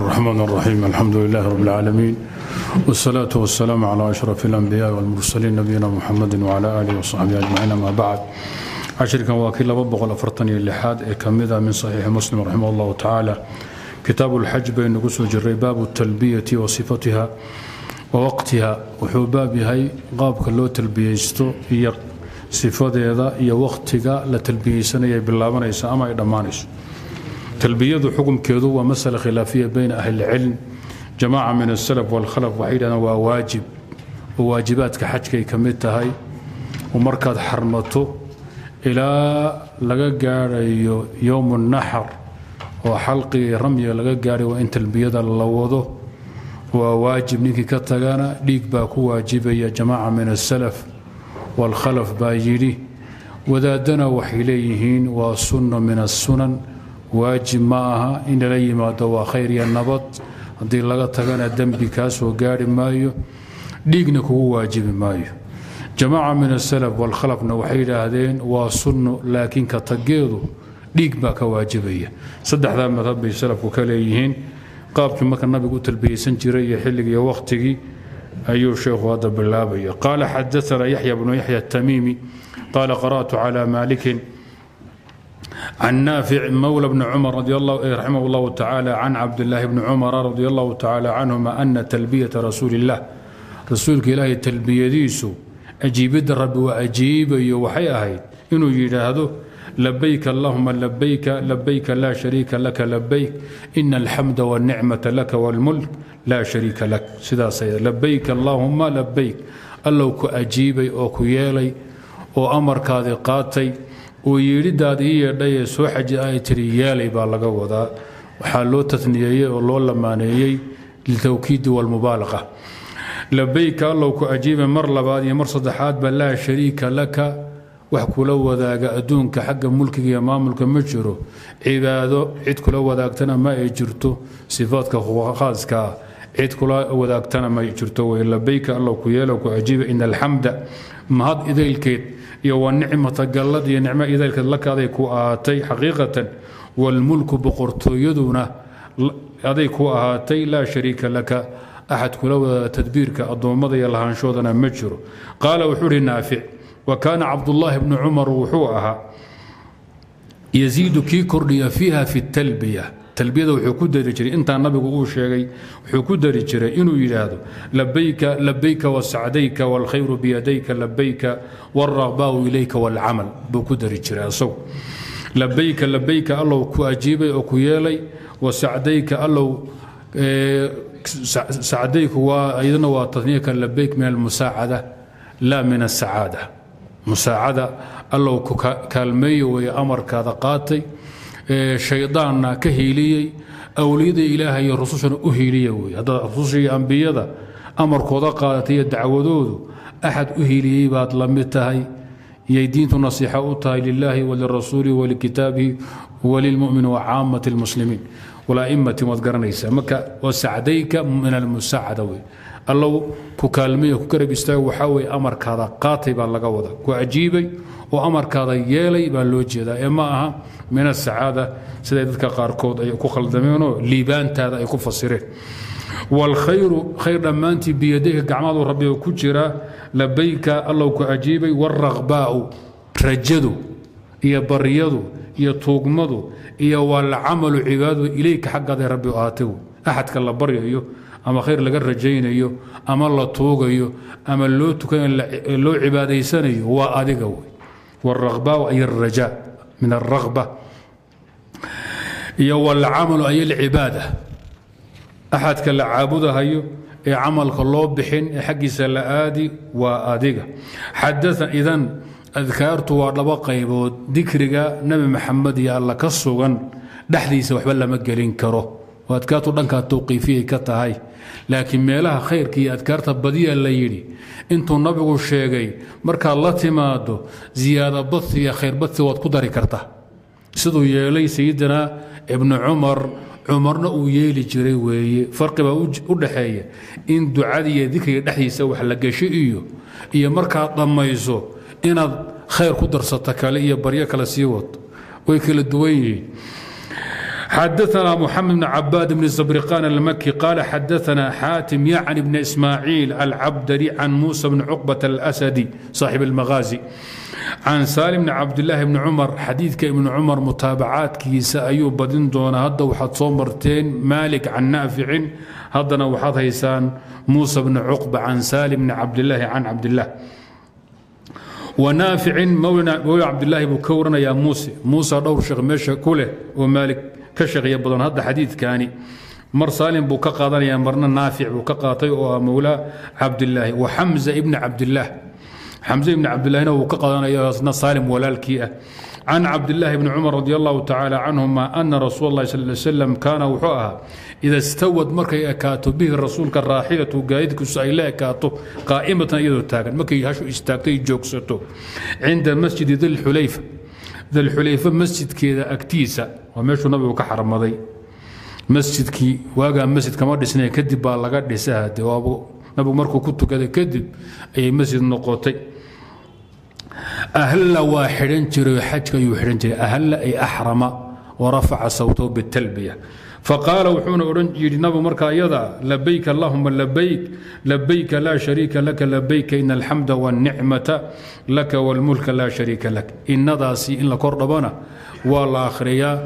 الرحمن الرحيم الحمد لله رب العالمين والصلاة والسلام على أشرف الأنبياء والمرسلين نبينا محمد وعلى آله وصحبه أجمعين ما بعد cashirkan waa kii laba boqol afartan iyo lixaad ee ka mid ah min saxiixi muslim raximah allahu tacaala kitaabu lxaj baynu ku soo jiray baabu talbiyati wa sifatiha wa waqtiha wuxuu baab yahay qaabka loo talbiyeysto iyo sifadeeda iyo waqtiga la talbiyeysanaya ay bilaabanaysa ama ay dhammaanayso talbiyadu xukumkeedu waa masala khilaafiya bayna ahlilcilm jamaaca min asalaf walkhalaf waxay yidhahdeen waa waajib. Oo waajibaadka xajkay ka mid tahay. Oo markaad xarmato ilaa laga gaarayo yowmu naxar oo xalqigii ramyiga laga gaaray waa in talbiyada la wado. Waa waajib ninkii ka tagana dhiig baa ku waajibaya jamaaca min asalaf leeyihiin waa sunno min waajib ma aha in lala yimaado waa khayr iyo nabad. Haddii laga tagana dembi kaa gaari maayo dhiigna kugu waajibi maayo. Jamaaca min asalaf walkhalafna waxay yidhaahdeen waa sunno laakiin ka tageedu dhiig baa ka waajibaya. Saddexdaa madhab bay salafku ka leeyihiin. Qaabkii marka nabigu u talbiyeysan jiray iyo xilligii iyo wakhtigii ayuu sheekhu hadda bilaabaya. Qaala xadaana yaxya bnu yaxya atamiimi qaala qara'tu cala maalikin can naafic mowla bni cumar raximah allahu tacaala can cabdillaahi bni cumara radi allahu tacaala canhuma ana talbiyata rasuuli illah rasuulka ilaahay talbiyadiisu ajiibidda rabbi waa ajiibayo waxay ahayd inuu yidhaahdo labayk allahuma labayka labayka laa shariika laka labayk ina alxamda wاlnicmata laka wاlmulk laa shariika lak sidaasay labayk allahuma labayk allow ku ajiibay oo ku yeelay oo amarkaadii qaatay oo yeedhidaad ii yeedhayee soo xaji ay tiri yeelay baa laga wadaa. Waxaa loo tatniyeeyey oo loo lamaaneeyey litawkiidi wاlmubaalaqa labayka allow ku ajiiba mar labaad iyo mar saddexaadba laa shariika laka. Wax kula wadaaga adduunka xagga mulkiga iyo maamulka ma jiro. Cibaado cid kula wadaagtana ma ay jirto. Sifaadka khaaskaa cid kula wadaagtana ma jirto. Wey labayka allow ku yeelo ku ajiiba ina alxamda mahad idaylkeed iyo waa nicmata gallad iyo nicmo idaylkeed lakaaday ku ahaatay xaqiiqatan waalmulku boqortooyaduna aday ku ahaatay laa shariika laka axad kula wadaada tadbiirka addoommada iyo lahaanshoodana ma jiro. Qaala wuxuu uhi naafic. Wa kaana cabdullaahi bnu cumar wuxuu ahaa yaziidu kii kordhiya fiiha fi talbiya talbiyada wuxuu ku dari jiray intaa nabigu uu sheegay wuxuu ku dari jiray inuu yidhaahdo labayka labayka wasacdayka wاlkhayru biyadayka labayka wاlraqbaau ilayka wاlcamal buu ku dari jiray asagu labayka labayka allow ku ajiibay oo ku yeelay wasacdayka allow sacdayku waa iyadana waa taniyaka labayk min almusaacada laa min asacaada musaacada allow ku kaalmeeyo weeye amarkaada qaatay shaydaanna ka hiiliyey awliyada ilaahay iyo rusushana u hiiliya weye haddaad iyo ambiyada amarkooda qaadatay iyo dacwadoodu axad u hiiliyey baad la mid tahay. Iyay diintu nasiixa u tahay lilaahi walirasuuli walikitaabihi walilmumin wacaamati lmuslimiin walaimati waad garanaysaa. Marka wasacdayka min almusaacada wey allow ku kaalmeeyo ku garab istaago waxaa weye amarkaada qaatay baa laga wada ku ajiibay oo amarkaada yeelay baa loo jeedaa. Ee ma aha min asacaada siday dadka qaarkood ay ku khaldameenoo liibaantaada ay ku fasireen. Wاlkhayru khayr dhammaantii biyadayka gacmaadu rabbiga ku jira labayka allow ku ajiibay wاlraqbaau rajadu iyo baryadu iyo tuugmadu iyo waalcamalu cibaadadu ilayka xaggaada rabbi ahaatay axadka la baryayo ama khayr laga rajaynayo ama la tuugayo ama loo tukanayo loo cibaadaysanayo waa adiga wey wاlraqbaau ay الraja min الraqba iyo wاlcamalu ay اlcibaada axadka la caabudahayo ee camalka loo bixin ee xaggiisa la aadi waa adiga xadaa idan adkaartu waa dhaba qaybood dikriga nebi maxamed iyo alla ka sugan dhexdiisa waxba lama gelin karo oo adkaartu dhankaa tawqiifiyay ka tahay laakiin meelaha khayrka iyo adkaarta badiya la yidhi intuu nabigu sheegay markaad la timaado ziyaada badsi iyo khayr badsi waad ku dari karta. Siduu yeelay sayidina ibnu cumar cumarna uu yeeli jiray weeye. Farqibaa u dhaxeeya in ducadii iyo dikriga dhexdiisa wax la gasho iyo iyo markaad dhammayso inaad khayr ku darsato kale iyo baryo kale sii wado way kala duwan yihiin xadaثna mxamed bn cabaad bn zabriqan almaki qaala xadaثna xaatim yacni bn ismaaciil alcabdari can muusa bn cuqbat alasadi saaxib اlmagaazi can saalim bn cabdilaahi bni cumar xadiidka ibni cumar mutaabacaadkiisa ayuu badin doonaa hadda waxaad soo marteen maalik can naaficin haddana waxaad haysaan muusa bni cuqba can saalim bni cabdilaahi can cabdilah wanaaficin mawla cabdilaahi buu ka waranayaa muuse muusa dhowr sheekh meesha ku leh oo maalik ka sheekhya badan. Hadda xadiidkaani mar saalim buu ka qaadanaya marna naafic buu ka qaatay oo ah mowla cabdilaahi wa xamza ibni cabdilaah xamse ibni cabdilahina wuu ka qaadanaya saalim walaalkii ah. Can cabdilaahi bni cumar radi allahu tacaala canhuma ana rasuul sal slam kaana wuxuu ahaa ida stawad markay ekaato bihi rasuulka raaxilatu gaadidkiisu ay la ekaato qaa'imatan iyadoo taagan. Markay hashu istaagtay joogsato cinda masjidi dilxulayfa dilxulayfa masjidkeeda agtiisa waa meeshuu nabigu ka xarmaday masjidkii waagaa masjid kama dhisnay kadib baa laga dhisa hade nabigu markuu ku tukaday kadib ayay masjid noqotay. Ahalla waa xidhan jiray xajka ayuu xidhan jiray. Ahalla ay axrama warafaca sawtahu bitalbiya faqaala wuxuuna odhan yidhi nabigu markaa iyada labayk allahuma labayk labayka laa shariika laka labayka ina alxamda wاlnicmata laka wاlmulka laa shariika lak. Innadaasi in la kordhabana waa la akhriyaa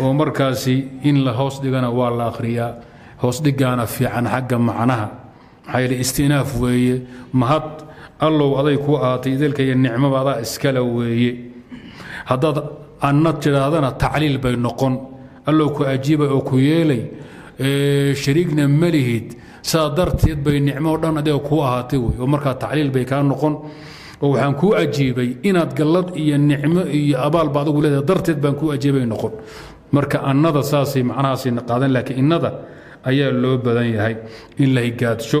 oo markaasi in la hoos dhigana waa la akhriyaa. Hoos dhigaana fiican xagga macnaha. Maxaa yeele istinaaf weeye. Mahad allow aday ku ahaatay idelka iyo nicmaba adaa iskale weeye. Haddaad anna tidhaahdana tacliil bay noqon allow ku ajiibay oo ku yeelay shariigna ma lihid. Saa darteed bay nicmo dhan adiga kuu ahaatay wey oo markaa tacliil bay kaa noqon. Oo waxaan kuu ajiibay inaad gallad iyo nicmo iyo abaalba adigu leedahay darteed baan kuu ajiibay noqon. Marka annada saasay macnahaasay qaadan laakiin innada ayaa loo badan yahay in la higaadsho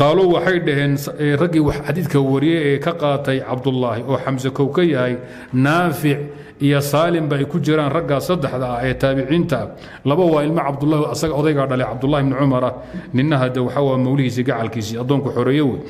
qaaluu waxay dhaheen raggii xadiidka wariyey ee ka qaatay cabdullaahi oo xamse kow ka yahay naafic iyo saalimba ay ku jiraan raggaa saddexda ah ee taabiciinta. Laba waa ilmo cabdulahi asaga odaygaa dhalay cabdulahi bni cumara. Nina hade waxaa mawlihiisii gacalkiisii addoonku xoreeye wey.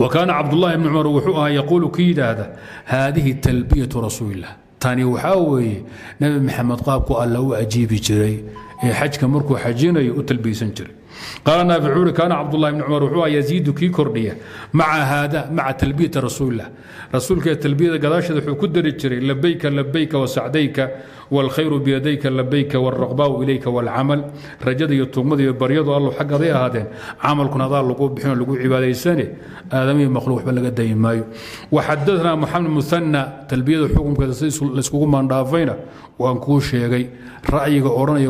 Wa kaana cabdulahi bni cumar wuxuu ahaa yaquulu ki yidhaahda haadihi talbiyatu rasuulilah tani waxaa weeye nebi maxamed qaabku alla u ajiibi jiray ee xajka markuu xajinayo u talbiyeysan jiray يتلبيسن جري قال نافع كان عبد الله بن عمر وحوها يزيد كي كردية مع هذا مع تلبية رسول الله رسولك تلبية قداش ذو كدر جري لبيك لبيك وسعديك والخير بيديك لبيك والرغباء إليك والعمل رجد يتومد بريض الله حق ذي هذين عمل كنا ذا لقوا بحنا لقوا عبادة سنة آدمي مخلوق بلغ الدين مايو وحدثنا محمد مثنى تلبية حكم كذا لسكوكم من دافينا وأنكو شيغي رأيك أوراني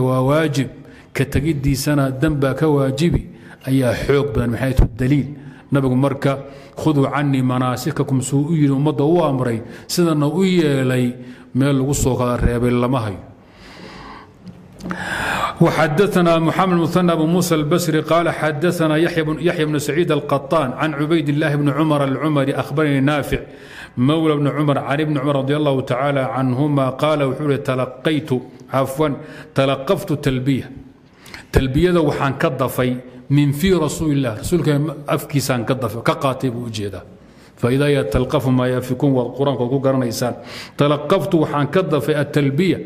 وواجب كتجدي سنة دنبا كواجبي أي حوق بن محيث الدليل nabigu marka khuduu canii manaasikakum suu u yidhi ummadda u amray sidana u yeelay meel lagu soo kala reebay lama hayo وحدثنا محمد مثنى بن موسى البصري قال حدثنا يحيى بن يحيى بن سعيد القطان عن عبيد الله بن عمر العمري اخبرني نافع مولى بن عمر عن ابن عمر talbiyada waxaan ka dafay min fii rasuulilah rasuulka afkiisaan ka qaatay buu u jeedaa faidaa yatalqafu maa yaafikuun waad qur'aanka ku garanaysaan. Talaqaftu waxaan ka dafay atalbiya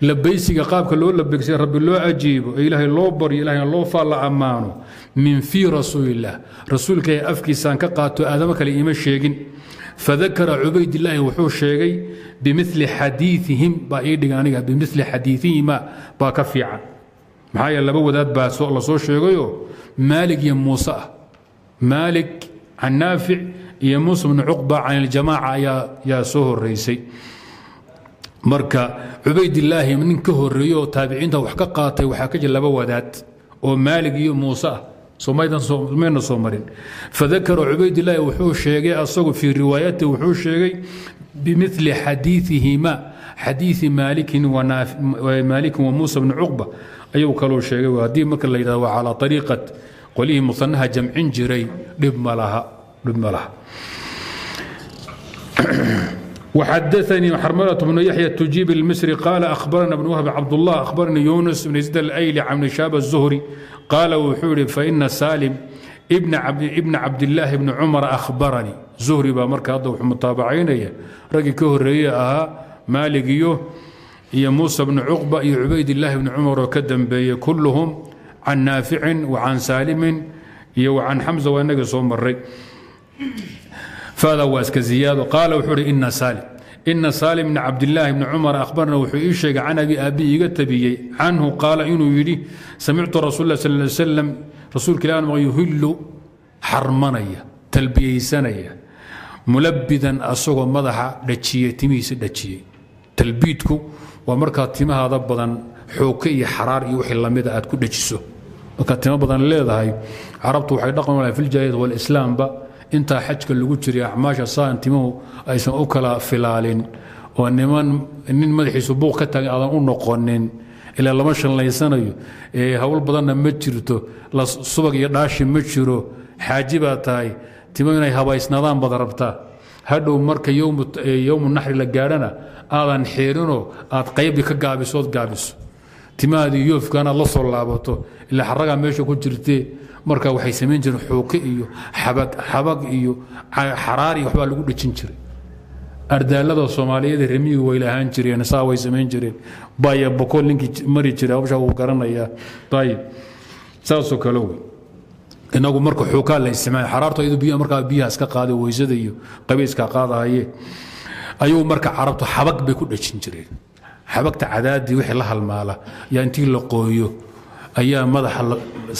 labaysiga qaabka loo labegsay rabbi loo ajiibo ee ilaahay loo baryo ilahayna loo faa ammaano. Min fii rasuulilah rasuulkae afkiisaan ka qaato aadamo kale iima sheegin. Fadakara cubaydilaahi wuxuu sheegay bimili xadiiihim baa ii dhiga aniga bimili xadiiihima baa ka fiican maxaa yeele laba wadaad baa la soo sheegayoo maalig iyo muuse ah maalig can naafic iyo muuse bnu cuqba can iljamaaca yaa soo horeysay marka cubaydillaahi nin ka horeeye oo taabiciinta wax ka qaatay waxaa ka jira laba wadaad oo maalig iyo muuse ah mayna soo marin. Fadakara cubaydillaahi wuxuu sheegay asagu fii riwaayati wuxuu sheegay bimili xadiiثihima xadiiثi maalikin maalikin wa muusa bni cuqba ayuu kaloo sheegay haddii marka la yidhahdo waa calaa ariiqat qolihii musanaha jamcin jiray dhib ma laha dhib ma laha وحدثني حرملة بن يحيى التجيب المصري قال أخبرنا ابن وهب عبد الله أخبرني يونس بن زيد الأيلي عن شاب الزهري قال وحوري فإن سالم ابن عبد ابن عبد الله بن عمر أخبرني زهري بامرك هذا متابعين رجل كهرية أها مالك يوه iyo muusa bni cuqba iyo cubaydillaahi bni cumar oo ka dambeeyey kulluhum can naaficin wa can saalimin iyo wa can xamsa waa inagii soo maray fada waa iska ziyaado. Qaala wuxuu uhi ina saalim. Ina saalim bni cabdillaahi bni cumar akhbarna wuxuu ii sheegay can abi aabi iga tabiyey. Canhu qaala inuu yidhi samictu rasul lah sal ly slam rasuulka ilah maq yuhillu xarmanaya talbiyeysanaya mulabidan asagoo madaxa dhajiyey timihiisa waa markaad timahaada badan xooke iyo xaraar iyo wixii lamida aad ku dhajiso markaad timo badan leedahay carabtu waxay dhaqan lahay fi ljaahiliyat walislaamba intaa xajka lagu jiray acmaasha saan timuhu aysan u kala filaalin. Oo niman nin madaxiisu buuq ka tagay aadan u noqonin. Ilaa lama shanlaysanayo hawl badanna ma jirto subag iyo dhaashi ma jiro xaaji baa tahay. Timo inay habaysnaadaan baad rabtaa. Hadhow marka yowmu naxri la gaadhana aadan xeerinoo aad qaybdii ka gaabisood gaabiso. Timahaadii yoofkaanaad la soo laabato ilaa xaragaa meesha ku jirtee marka waxay samayn jireen xuuke iyo xabag iyo xaraar iyo waxbaa lagu dhejin jiray. Ardaalada soomaaliyeed remiyigu way lahaan jireen saa way samayn jireen. Baya bokool ninkii mari jiray hawsha wuu garanayaa ayib saasoo kale wey. Inagu marka xuukaa la isticmaal xaraartu iyadu biyaha markaa biyaha iska qaada weysada iyo qabayska qaadahaye ayuu marka carabtu xabag bay ku dhejin jireen. Xabagta cadaadii wixii la halmaala yaa intii la qooyo ayaa madaxa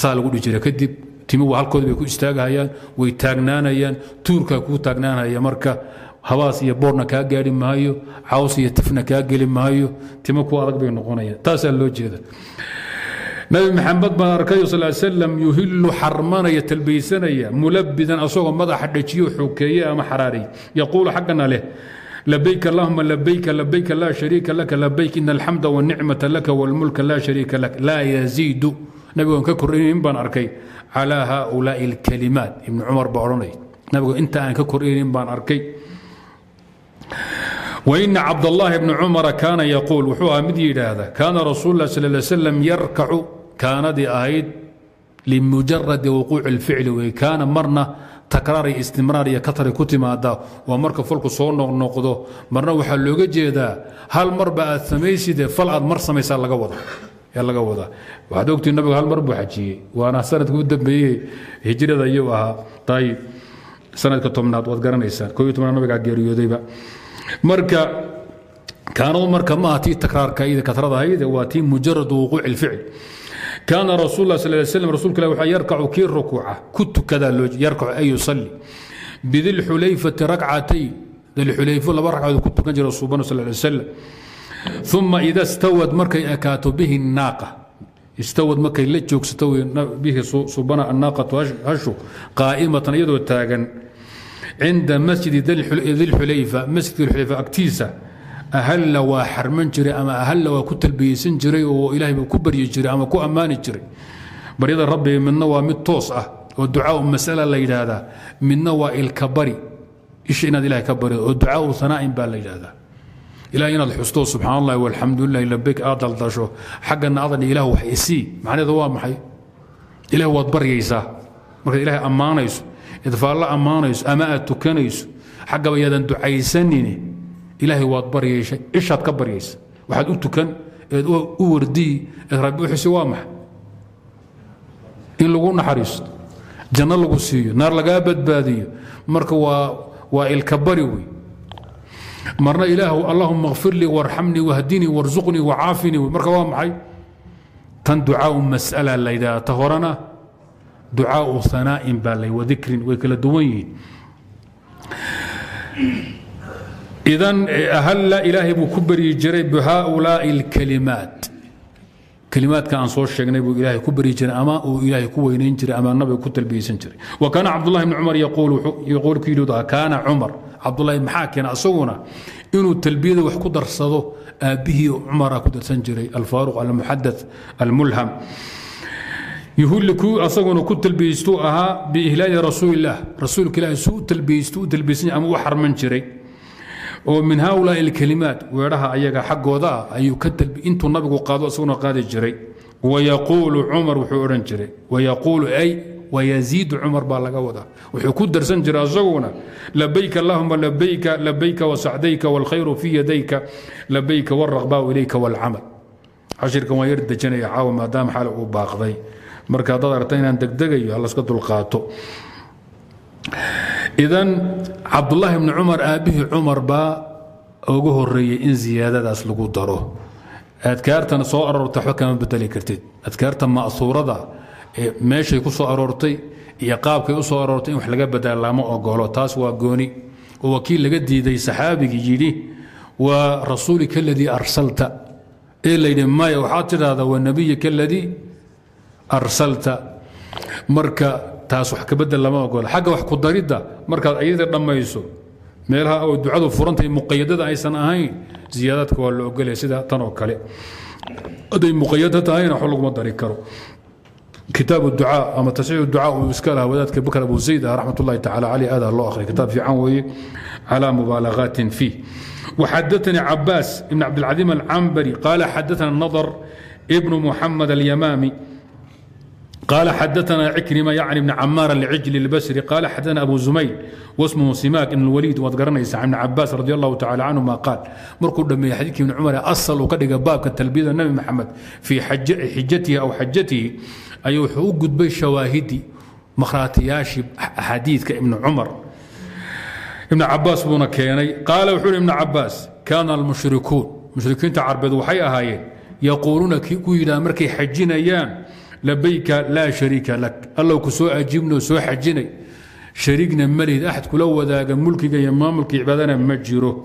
saa lagu dhihi jira kadib timigu halkooda bay ku istaagahayaan way taagnaanayaan tuurkaa kuu taagnaanaya marka habaas iyo boorna kaa gaari maayo caws iyo tifna kaa geli maayo timo ku adag bay noqonayaan. Taasaa loo jeeda nabi maxamed baan arkay sal slam yuhilu xarmanaya talbaysanaya mulabidan asagoo madaxa dhajiyo xokeeye ama xaraariy yaquulu xaggana leh لبيك اللهم لبيك لبيك لا شريك لك لبيك إن الحمد والنعمة لك والملك لا شريك لك لا يزيد نبي ككرين بان أركي على هؤلاء الكلمات ابن عمر بأروني نبي أنت أن ككرين بان أركي وإن عبد الله بن عمر كان يقول وحوها مدي هذا كان رسول الله صلى الله عليه وسلم يركع كان دي أهيد لمجرد وقوع الفعل وكان مرنا takraar iyo istimraar iyo katari ku timaada waa marka falku soo noqnoqdo marna waxaa looga jeedaa hal marba aad samayside fal aad mar samaysaa laga wada yaa laga wadaa. Waxaad ogtiin nabigu hal mar xajiyey waana sanadka u dambeeyey hijrada iyuu ahaa. Tayib sanadka tobnaad waad garanaysaan koo tobnaad nabigaa geeriyoodayba marka kaanadu marka ma aha tii takraarka iyo katrada ahayd waa tii mujaradu wuquuci ilficl kaana rasul s rasuulka wuxuu yarkacu kii rukuuca ku tukadaa loo yarkacu ay yusalli. Bidilxulayfati rakcatayn dilxulayfo laba ragcadood ku tukan jira suubanu sal lay slam uma ida stawad markay ekaato bihi naaqa. Istawad markay la joogsato bihi subana annaaqatu hashu qaa'imatan iyadoo taagan. Cinda masjidi dilxulayfa masjidka xulayfa agtiisa ahalla waa xarman jiray ama ahalla waa ku talbiyeysan jiray oo ilaahay ku baryi jiray ama ku ammaani jiray. Baryada rabbiga midna waa mid toos ah oo ducaau masala la yidhaahdaa midna waa ilka bari. Isha inaad ilahay ka bari oo ducaau hanaa'in baa la yidhaahdaa ilahay inaad xusto subxaan allahi walxamdulilahi labeyk aad daldasho xaggana adan ilah wax isii. Macnaheeda waa maxay? Ilah waad baryaysaa. Markaad ilahay ammaanayso idfaalla ammaanayso ama aad tukanayso xaggaba yaadan ducaysanin ilaahay waad baryaysa ishaad ka baryaysa waxaad u tukan eed u wardii eed rabbi u waa maxay? In lagu naxariisto janno lagu siiyo naar lagaa badbaadiyo marka waa waa ilka bari wey marna ilaahu allahuma kfir lii warxamnii wahdinii warzuqnii wacaafinii wey marka waa maxay? Tan ducaau mas'ala la yidhaha ta horena ducaau hanaa'in baa lay wadikrin way kala duwan yihiin idan ahalla ilaahay buu ku baryi jiray bihaulaai اlkalimaat kalimaadka aan soo sheegnay buu ilaahay ku baryi jiray ama uu ilaahay ku weynayn jiray ama nabiga ku talbiyeysan jiray. Wa kaana cabdullahi bni cumar yaquul ku yidhi kaana cumar. Cabdullahi maxaa keena asaguna inuu talbiyada wax ku darsado aabbihii cumara ku darsan jiray alfaaruq almuxadath almulham. Yuhulli ku talbiyeystuu ahaa biihlaali rasuulillaah rasuulka ilaahi suu talbiyeystu u talbiyeysan ama u xarman jiray oo min haulaai alkalimaat weedhaha ayaga xaggooda ah ayuu ka dalbi intuu nabigu qaado isaguna qaadi jiray wayaquulu cumar wuxuu odhan jiray wayaquulu ay wayaziidu cumar baa laga wadaa wuxuu ku darsan jira asaguna labayka allahuma labayka labayka wasacdayka wاlkhayru fi yadayka labayka wاraqbaau ilayka wاlcamal cashirkan waa yar dejanaya caawa maadaama xale uu baaqday marka haddaad aragta inaan degdegayo halaska dulqaato idan cabdulaahi bni cumar aabbihii cumar baa ugu horeeyey in ziyaadadaas lagu daro. Adkaartana soo aroortay waxba kama bedeli kartid. Adkaarta ma'suurada ee meeshay ku soo aroortay iyo qaabkay u soo aroortay in wax laga bedela lama ogolo taas waa gooni. Oo wakiil laga diiday saxaabigii yidhi waa rasuulika aladii arsalta. Ee layidhi maya waxaad tidhaahdaa waa nebiyika aladii arsalta. Marka taas wax kabedel lama ogola. Xagga wax ku daridda markaad ayada dhammayso meelaha oo ducadu furantahay muqayadada aysan ahayn ziyaadaadka waa la ogolaya sida tan oo kale. Hadday muqayado tahayna wax laguma dari karo. Kitaab ducaa ama tasxiix ducaa uu iska laha wadaadka bakr abu zayd ah raxmat ullahi tacala caleyh aada loo akhriya kitaab fiican weeye calaa mubaalagaatin fiih. Waxadaanii cabaas ibn cabdilcadiim alcambari qaala xadaana nadar ibnu muxamed alyamaami قال حدثنا النضر ابن محمد اليمامي قال حدثنا عكرمة يعني بن عمار العجل البصري قال حدثنا أبو زميل واسمه سماك بن الوليد وذكرنا عن عباس رضي الله تعالى عنهما قال مركو دمي حديث ابن عمر أصل وقد باب التلبيد النبي محمد في حج حجته أو حجته أي حقوق بي شواهدي مخراتياش حديث كابن عمر ابن عباس بن كيني قال وحول ابن عباس كان المشركون مشركين تعربد وحي أهايين يقولون labayka laa shariika lak. Allow ku soo ajiibnoo soo xajinay. Shariigna malihid axad kula wadaaga mulkiga iyo maamulka cibaadana ma jiro.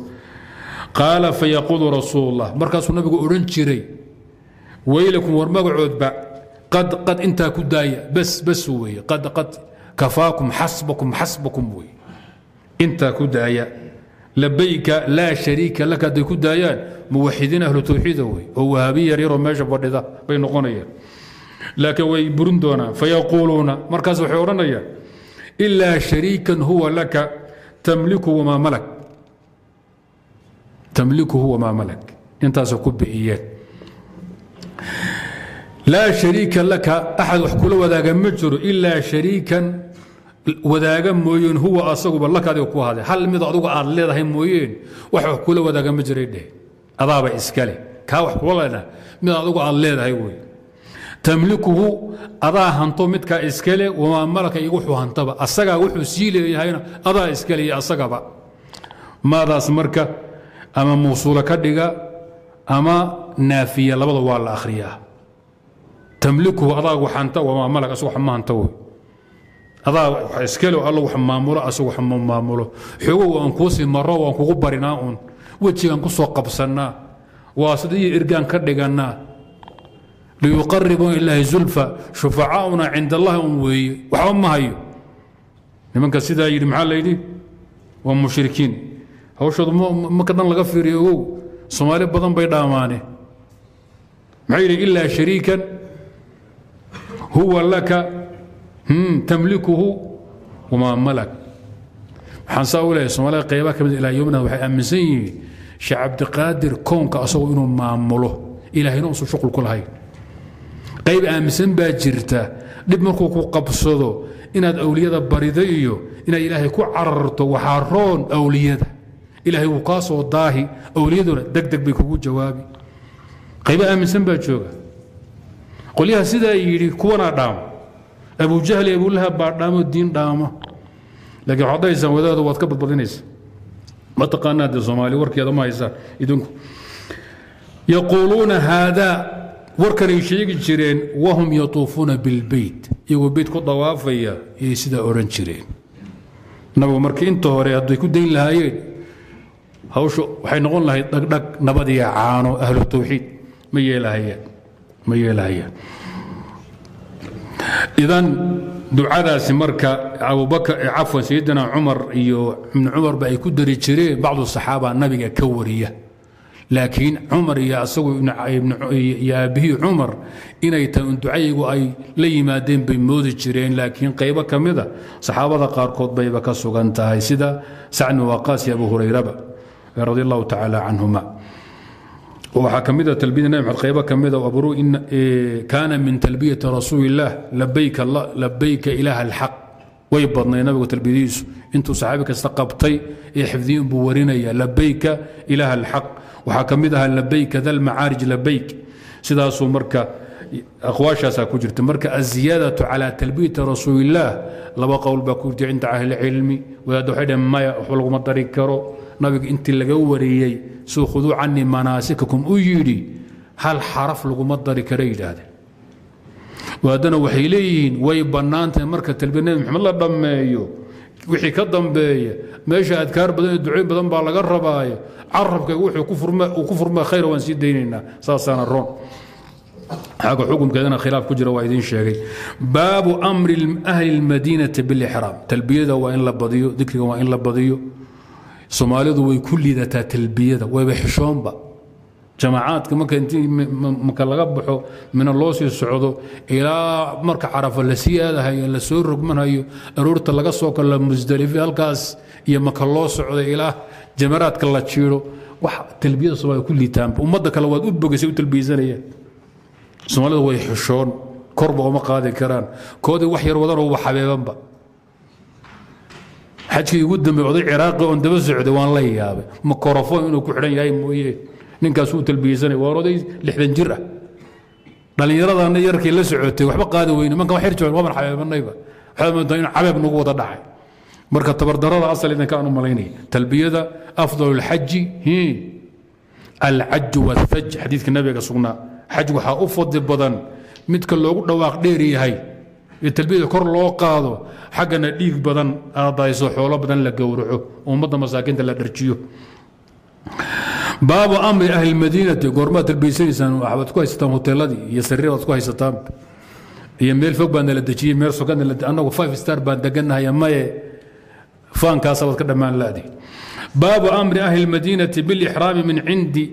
Qaala fayaquudu rasuulullah. Markaasuu nabigu odhan jiray weylakum war magacoodba qad qad intaa ku daaya. Bas bas weeye. Qad qad kafaakum xasbakum xasbakum weye intaa ku daaya. Labayka laa shariika lak hadday ku daayaan muwaxidiin ahlu tawxiida wey oo wahaabiya yaryaroo meesha fadhida bay noqonayaan laakiin way burin doonaan fayaquuluuna markaas waxay odhanayaan ilaa shariikan huwa laka tamliku tamlikuhu wamaa malak. Intaasoo ku bi'iyeen laa shariika laka axad wax kula wadaaga ma jiro ilaa shariikan wadaaga mooyeen huwa asaguba laka adiga ku haday hal mid adugu aad leedahay mooyeen wax wax kula wadaaga ma jiray dheh. Adaaba iskale kaa wax kula leena mid adugu aad leedahay wey tamlikuhu adaa hanto midkaa iskale wamaa malaka iyo wuxuu hantaba asagaa wuxuu sii leeyahayna adaa iskale iyo asagaba. Maadaas marka ama mawsuula ka dhiga ama naafiya labada waa la akhriyaa. Tamlikuhu adaa wax hanta wamaa malak asagu ma hanta wey adaa wax iskale alla wax maamulo asagu wax ma maamulo. Xoogow aan kuusii maro waan kugu barinaa uun. Wejigaan ku soo qabsannaa. Waa sidii irgaan ka dhigannaa liyuqaribuu ilaahi zulfa shufacaauna cinda allahi un weeye waxba ma hayo nimanka sidaa yidhi maxaa layidhi waa mushrikiin hawshoodu marka dhan laga fiiriyo ogow soomaali badan bay dhaamaane maxay yidhi ilaa shariikan huwa laka tamlikuhu wamaa malak waxaan saa u leeyahay soomaalida qaybaha ka mid ilaa yomna waxay aaminsan yihiin sheekh cabdiqaadir kownka asagoo inuu maamulo ilaahayna uusan shuqul ku lahayn qayb aaminsan baa jirta. Dhib markuu ku qabsado inaad awliyada barido iyo inaad ilaahay ku cararto waxaa roon awliyada. Ilaahay wuu kaa soo daahi awliyaduna deg deg bay kugu jawaabi. Qayba aaminsan baa jooga. Qolyaha sidaa yidhi kuwanaa dhaamo. Abujahli abulahab baa dhaamo diin dhaamo. Laakiin waxaad dhahaysaan wadaadu waad ka badbadinaysa ma taqaanaa dee soomaali warkeeda ma haysaan idinku? Yaquuluuna haadaa warkanay sheegi jireen wahum yatuufuuna bilbeyt iyagoo beyt ku dawaafaya iyay sidaa odhan jireen. Nabigu markii inta hore hadday ku dayn lahaayeen hawshu waxay noqon lahayd dhagdhag nabadiya caano ahlu tawxiid ma yeelahayaan ma yeelahayaan idan ducadaasi marka abubakar cafwan sayidina cumar iyo ibnu cumarba ay ku dari jireen bacdu saxaaba nabiga ka wariya laakiin cumar iyo asagu iyo aabbihii cumar inay ducaygu ay la yimaadeen bay moodi jireen laakiin qaybo ka mida saxaabada qaarkood bayba ka sugan tahay sida sacd bin waqaas iyo abu hurayraba radi allahu tacaala canhuma waxaa ka mid a talbiyada nabi maxamed qaybo ka mid a abruu kaana min talbiyati rasuuli illaah labayka labayka ilaah alxaq way badnay nabigu talbiyadiisu intuu saxaabi kasta qabtay ee xifdiyin buu warinaya labayka ilaah alxaq. Waxaa ka mid ahaa labayka da lmacaarij labayk sidaasuu marka aqwaashaasaa ku jirta marka aziyaadatu calaa talbiyati rasuulillaah. Laba qowl baa ku jirta cinda ahlilcilmi wadaadda waxay dhaheen maya waxba laguma dari karo. Nabiga intii laga wariyey suu khuduu canii manaasikakum u yidhi hal xaraf laguma dari kara yidhaahdeen wadaadana waxay leeyihiin way bannaantahay marka talbiya nebi maxamed la dhammeeyo wixii ka dambeeya meesha adkaar badan iyo ducooyin badan baa laga rabaayo. Carabka wuxuu ku furmaa khayra waan sii daynaynaa saasaana roon. Xagga xukumkeedana khilaaf ku jira waa idiin sheegay. Baabu amri ahli lmadiinati bilixraam talbiyada waa in la badiyo dikriga waa in la badiyo. Soomaalidu way ku liidataa talbiyada wayba xishoonba jamaacaadka marka intii marka laga baxo mina loo sii socdo ilaa marka carafa la sii aadahayo la soo rogmanhayo aroorta laga soo kala musdalife halkaas iyo maka loo socday ilaa jamaraadka la jiiro wax talbiyada soomaalida ku liitaanba ummadda kale waad u bogaysay u talbiyeysanayaan soomaalida way xishoon korba uma qaadi karaan koodii wax yar wadanoo uba xabeebanba xajkii ugu dambeey oday ciraaqi oon daba socday waan la yaabay. Makorofon inuu ku xidhan yahay mooye ninkaas uu talbiyeysanay waa oday lixdan jir ah. Dhallinyaradana yarkii la socotay waxba qaadi weyne manka joogan waaban xabeebanayba waxaad moodaa in cabeeb nagu wada dhacay. Marka tabardarada asal idinka aan malaynaya talbiyada afdal alxaji alcaju wathaj xadiidka nabiga sugnaa. Xaj waxaa u fadli badan midka loogu dhawaaq dheer yahay ee talbiyada kor loo qaado xaggana dhiig badan aadayso xoolo badan la gowraco ummadda masaakiinta la dharjiyo baabu amri ahli lmadiinati goormaad talbiyeysanaysaan waxaad ku haysataan hoteeladii iyo sariir baad ku haysataan. Iyo meel fog baa nala dejiyey meel sogan annagu five star baan degannahay maye faankaasabaad ka dhammaan laadi baabu amri ahli lmadiinati bilixraami min cindi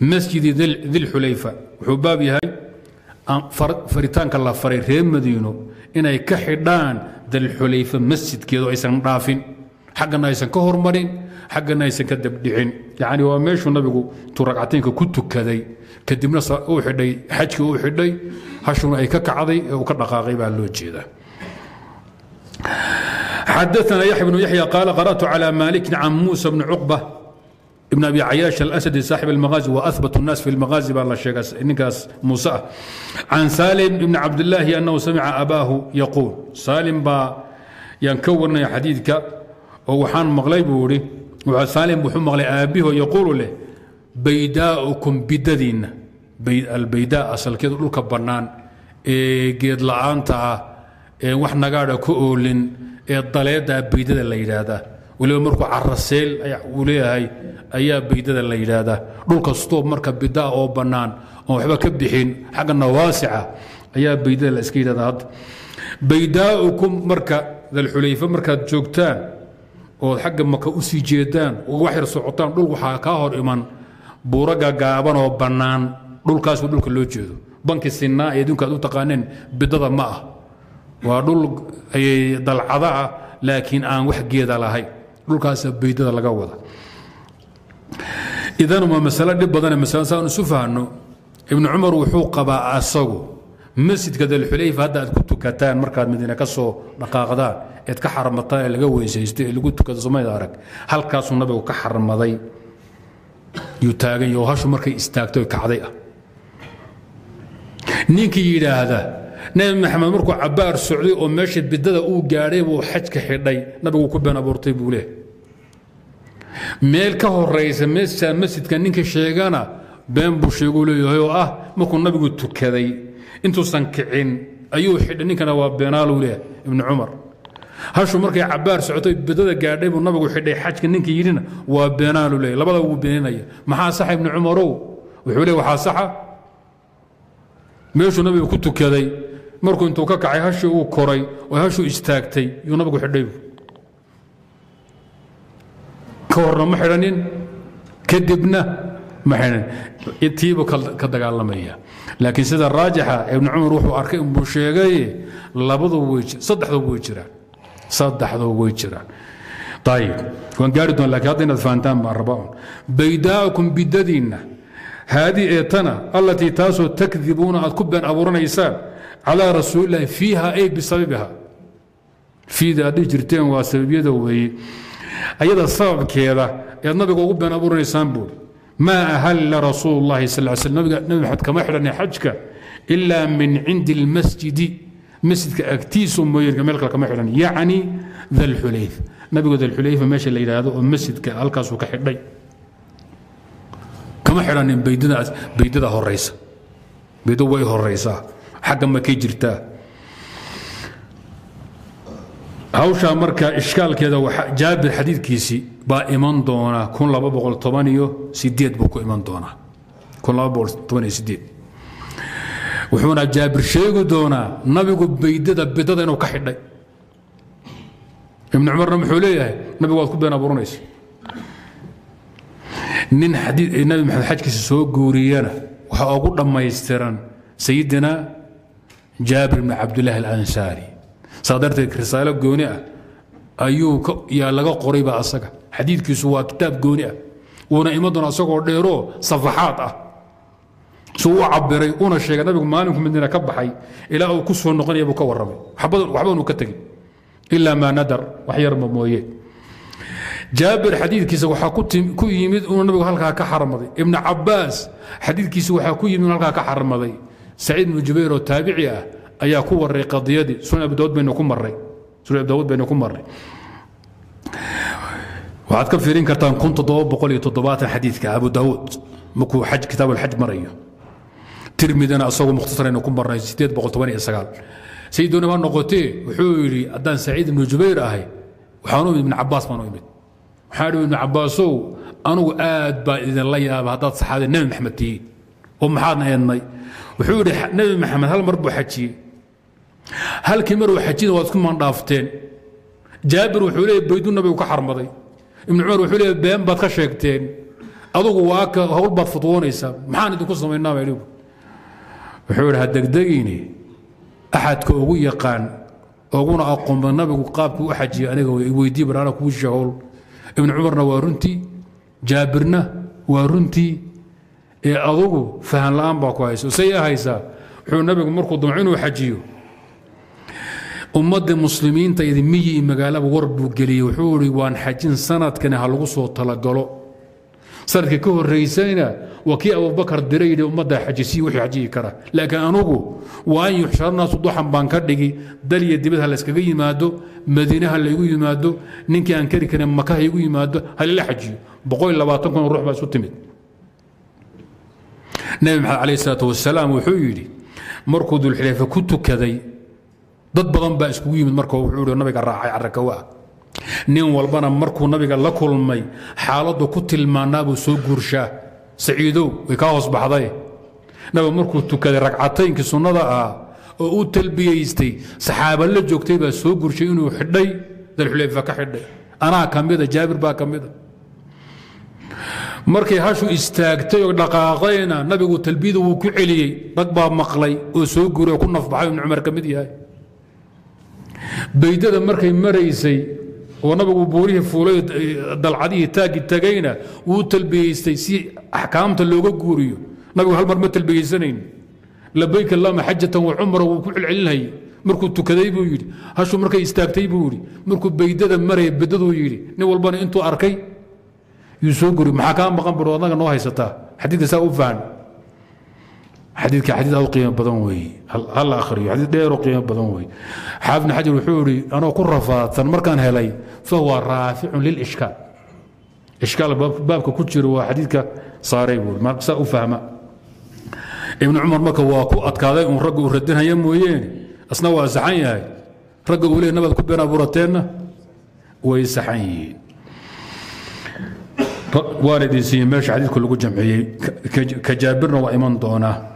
masjidi dilxulayfa wuxuu baab yahay faritaanka la faray reer madiino inay ka xidhaan dalxulayfa masjidkeedu aysan dhaafin xaggana aysan ka hormarin xaggana aysan ka dabdhicin yacni waa meeshuu nabigu intuu ragcataynka ku tukaday kadibna uu xidhay xajkii uu xidhay hashuna ay ka kacday ee uu ka dhaqaaqay baa loo jeedaa حدثنا يحيى بن يحيى قال قرأت على مالك عن موسى بن عقبة ابن أبي عياش الأسدي صاحب المغازي وأثبت الناس في المغازي بالله الشيخ نكاس موسى عن سالم بن عبد الله أنه سمع أباه يقول سالم با ينكورنا حديثك وحان مغلي بوري وسالم بحو مغلي أبيه يقول له saalim wuxuu maqlay aabbiho yaquulu leh baydaaukum bidadiinna albaydaa asalkeedu dhulka bannaan ee geed la'aantaha ah, ee wax nagaadha ka oolin ee daleeddaa baydada la yidhaahdaa. Weliba markuu caraseel uu leeyahay ayaa baydada la yidhaahdaa. Dhul kastoo marka bidaa oo bannaan oon waxba ka bixin xaggana waasica ayaa baydada la iska yidhahdaa hadda baydaakum marka dalxulayfe markaad joogtaan ood xagga maka u sii jeedaan oo wax yar socotaan dhul waxaa kaa hor iman buuro gagaaban oo bannaan dhulkaasuu dhulka loo jeedo. Banki sinaa ee adduunka aad u taqaaneen bidada ma ah. Waa dhul dalcada ah laakiin aan wax geeda lahayn dhulkaasa baydada laga wada. Idan waa masalo dhib badane masalo saan isu fahno ibnu cumar wuxuu qabaa asagu masjidka dalxulayfa hadda aad ku tukataan markaad madiine ka soo dhaqaaqdaan eed ka xarmataan ee laga weysaysto ee lagu tukado somayda arag. Halkaasuu nabigu ka xarmaday yuu taagan yaho hashu markay istaagto kacday ah. Ninkii yidhaahda nabi maxamed markuu cabaar socday oo meesha bidada uu gaadhay buu xajka xidhay. Nabigu ku been abuurtay buu leh meel ka horaysa meesha masjidka ninka sheegana been buu sheeguu leeyahay oo ah markuu nabigu tukaday intuusan kicin. Ayuu xidhay ninkana waa beenaaluu leh ibnu cumar. Hashu markay cabaar socotay bidada gaadhay buu nabigu xidhay xajka ninka yidhina waa beenaaluu leeyahay. Labada wuu beeninaya. Maxaa saxa ibnu cumarow? Wuxuu leeyahay waxaa saxa. Meeshuu nabigu ku tukaday. Markuu intuu ka kacay hashii uu koray oo hashuu istaagtay yuu nabigu xidhay. Ka horna ma xidhanin kadibna tiibuu ka dagaalamaya. Laakiin sida raajixa ibnu cumar wuxuu arkay inbuu sheegay labadu way jiraan. Ayib waan gaari doon laakiin hadda inaad fahantaan baan rabaa un baydaakum bidadiinna haadii ee tana allatii taasoo takdibuuna aad ku been abuuranaysaan calaa rasuulillahi fiiha ay bisababiha fiida aad dhihi jirteen waa sababyada weeye. Ayada sababkeeda ead nabiga ugu been abuuranaysaan buuri maa ahalla rasuulu llahi sal sl nabiga nabi maxamed kama xidhanay xajka ilaa min cindi اlmasjidi masjidka agtiisu mooyeenka meel kale kama xidhan. Yacni dalxulayf nabigu dalxulayfa meesha la yidhaahdo oo masjidka halkaasuu ka xidhay. Kama xidhanin baydadaas baydada horaysa baydo way horaysaa xagga makay jirtaa hawshaa marka ishkaalkeeda jaabir xadiidkiisii baa iman doonaa buu ku iman doonaa. Wuxuuna jaabir sheegi doonaa nabigu baydada bidada inuu ka xidhay. Ibnu cumarna muxuu leeyahay nabigu waad ku been abuuranaysa. Nin nabi maxamed xajkiisa soo guuriyana waxaa ugu dhammaystiran sayidina jaabir bni cabdillaahi alansaari saa darteed risaalo gooni ah ayuu yaa laga qorayba asaga. Xadiidkiisu waa kitaab gooni ah. Wuuna iman doona asagoo dheeroo safaxaad ah. Suu u cabiray una sheegay nabigu maalinku madiina ka baxay ilaa uu ku soo noqonaya buu ka warramay. Waxbanu ka tegin ilaa maa nadar wax yarma mooye. Jaabir xadiidkiisa waxaa ku yimid inuu nabigu halkaa ka xarmaday. Ibnu cabaas xadiidkiisa waxaa ku yimid inuu halkaa ka xarmaday. Saciid ibnu jubayr oo taabici ah ayaa ku waray qadiyadii. Sunan abi daawud baynu ku maray waxaad ka fiirin kartaan xadiidka abu daawud markuu kitaab alxaj marayo. Tirmidina asagoo mukhtasaraynu ku marnay sayiduna ma noqotee? Wuxuu yidhi haddaan saciid ibnu jubayr ahay waxaan u imid ibnu cabaas baan u imid. Waxaan idhi ibnu cabaasow anugu aad baa idinla yaaba haddaad saxaadeen nebi maxamed tihiin oo maxaadna eednay? Wuxuu yidhi nebi maxamed hal mar buu xajiyey halkii maruu xajina waad isku mandhaafteen jaabir wuxuu leeya baydu nabigu ka xarmaday. Ibnu cumar wuxuu leeya been baad ka sheegteen. Adugu waa ka hawl baad futwoonaysaa maxaan idinku samaynaaba anigu wuxuu yidhi ha degdegiini axadka ugu yaqaan uguna aqoonba nabigu qaabkii u xajiyay aniga weydii baraana kuu shahowl ibnu cumarna waa runtii. Jaabirna waa runtii. Ee adugu fahan la'aan baa ku hayso say haysaa. Wuxuu nabigu markuu damco inuu xajiyo ummadda muslimiinta miyi iyo magaalaba war buu geliyey. Wuxuu ihi waan xajin sanadkani ha lagu soo talagalo. Sanadka ka horeysayna waa kii abubakar dira yidhi ummadda xajisiyi wixii xajiyi kara laakiin anugu waa an yuxsharnaasu duxan baan ka dhigi. Dal iyo dibad ha layskaga yimaado. Madiine ha laygu yimaado. Ninkii aan kari karin maka ha igu yimaado. Halila xajiyo. Boqol labaatan kun ruux baa isu timid. Nebi maxamed calayh isalaatu wasalaam wuxuu yidhi markuu dulxilayfa ku tukaday dad badan baa iskugu yimid marka wuxuu yidhi nabiga raacay carrakawa nin walbana markuu nabiga la kulmay xaaladdu ku tilmaanaabuu soo guurshaa. Saciidow way kaa hoos baxday. Nabigu markuu tukaday ragcataynkii sunnada ah oo u talbiyaystay saxaaba la joogtay baa soo guurshay inuu xidhay dalxulayfa ka xidhay. Anaa ka mida jaabir baa ka mida. Markay hashu istaagtay oo dhaqaaqayna nabigu talbiyada wuu ku celiyey. Rag baa maqlay oo soo guuray oo ku nafbaxay ibnu cumar ka mid yahay baydada markay maraysay oo nabigu buurihii fuulay dalcadihii taagi tagayna wuu talbiyeystay si axkaamta looga guuriyo. Nabigu hal mar ma talbiyeysanayn labayk allahuma xajatan wa cumra wuu ku celcelinayay markuu tukaday buu yidhi hashu markay istaagtay? buu yidhi. Markuu baydada maraya bedaduu yidhi nin walbana intuu arkay? Yuu soo guri maxaa kaa maqan bur adnaga noo haysataa? Xadiidka saa u fahan xadiidka xadiid aad u qiimo badan weeye hal akhriyo xadiid dheer oo qiimo badan weeye xaafid xajar wuxuu yidhi anoo ku rafaadsan markaan helay fahuwa raaficun lilishkaal ishkaal baabka ku jiro waa xadiidka saaray buu saa u fahma ibnu cumar marka waa ku adkaaday uun ragga uu radinaya mooyeene asna waa saxan yahay ragga uu leey nabaad ku been abuurateenna way saxan yihiin waan idin siiyey meesha xadiidku lagu jamciyey ka jaabirna waa iman doonaa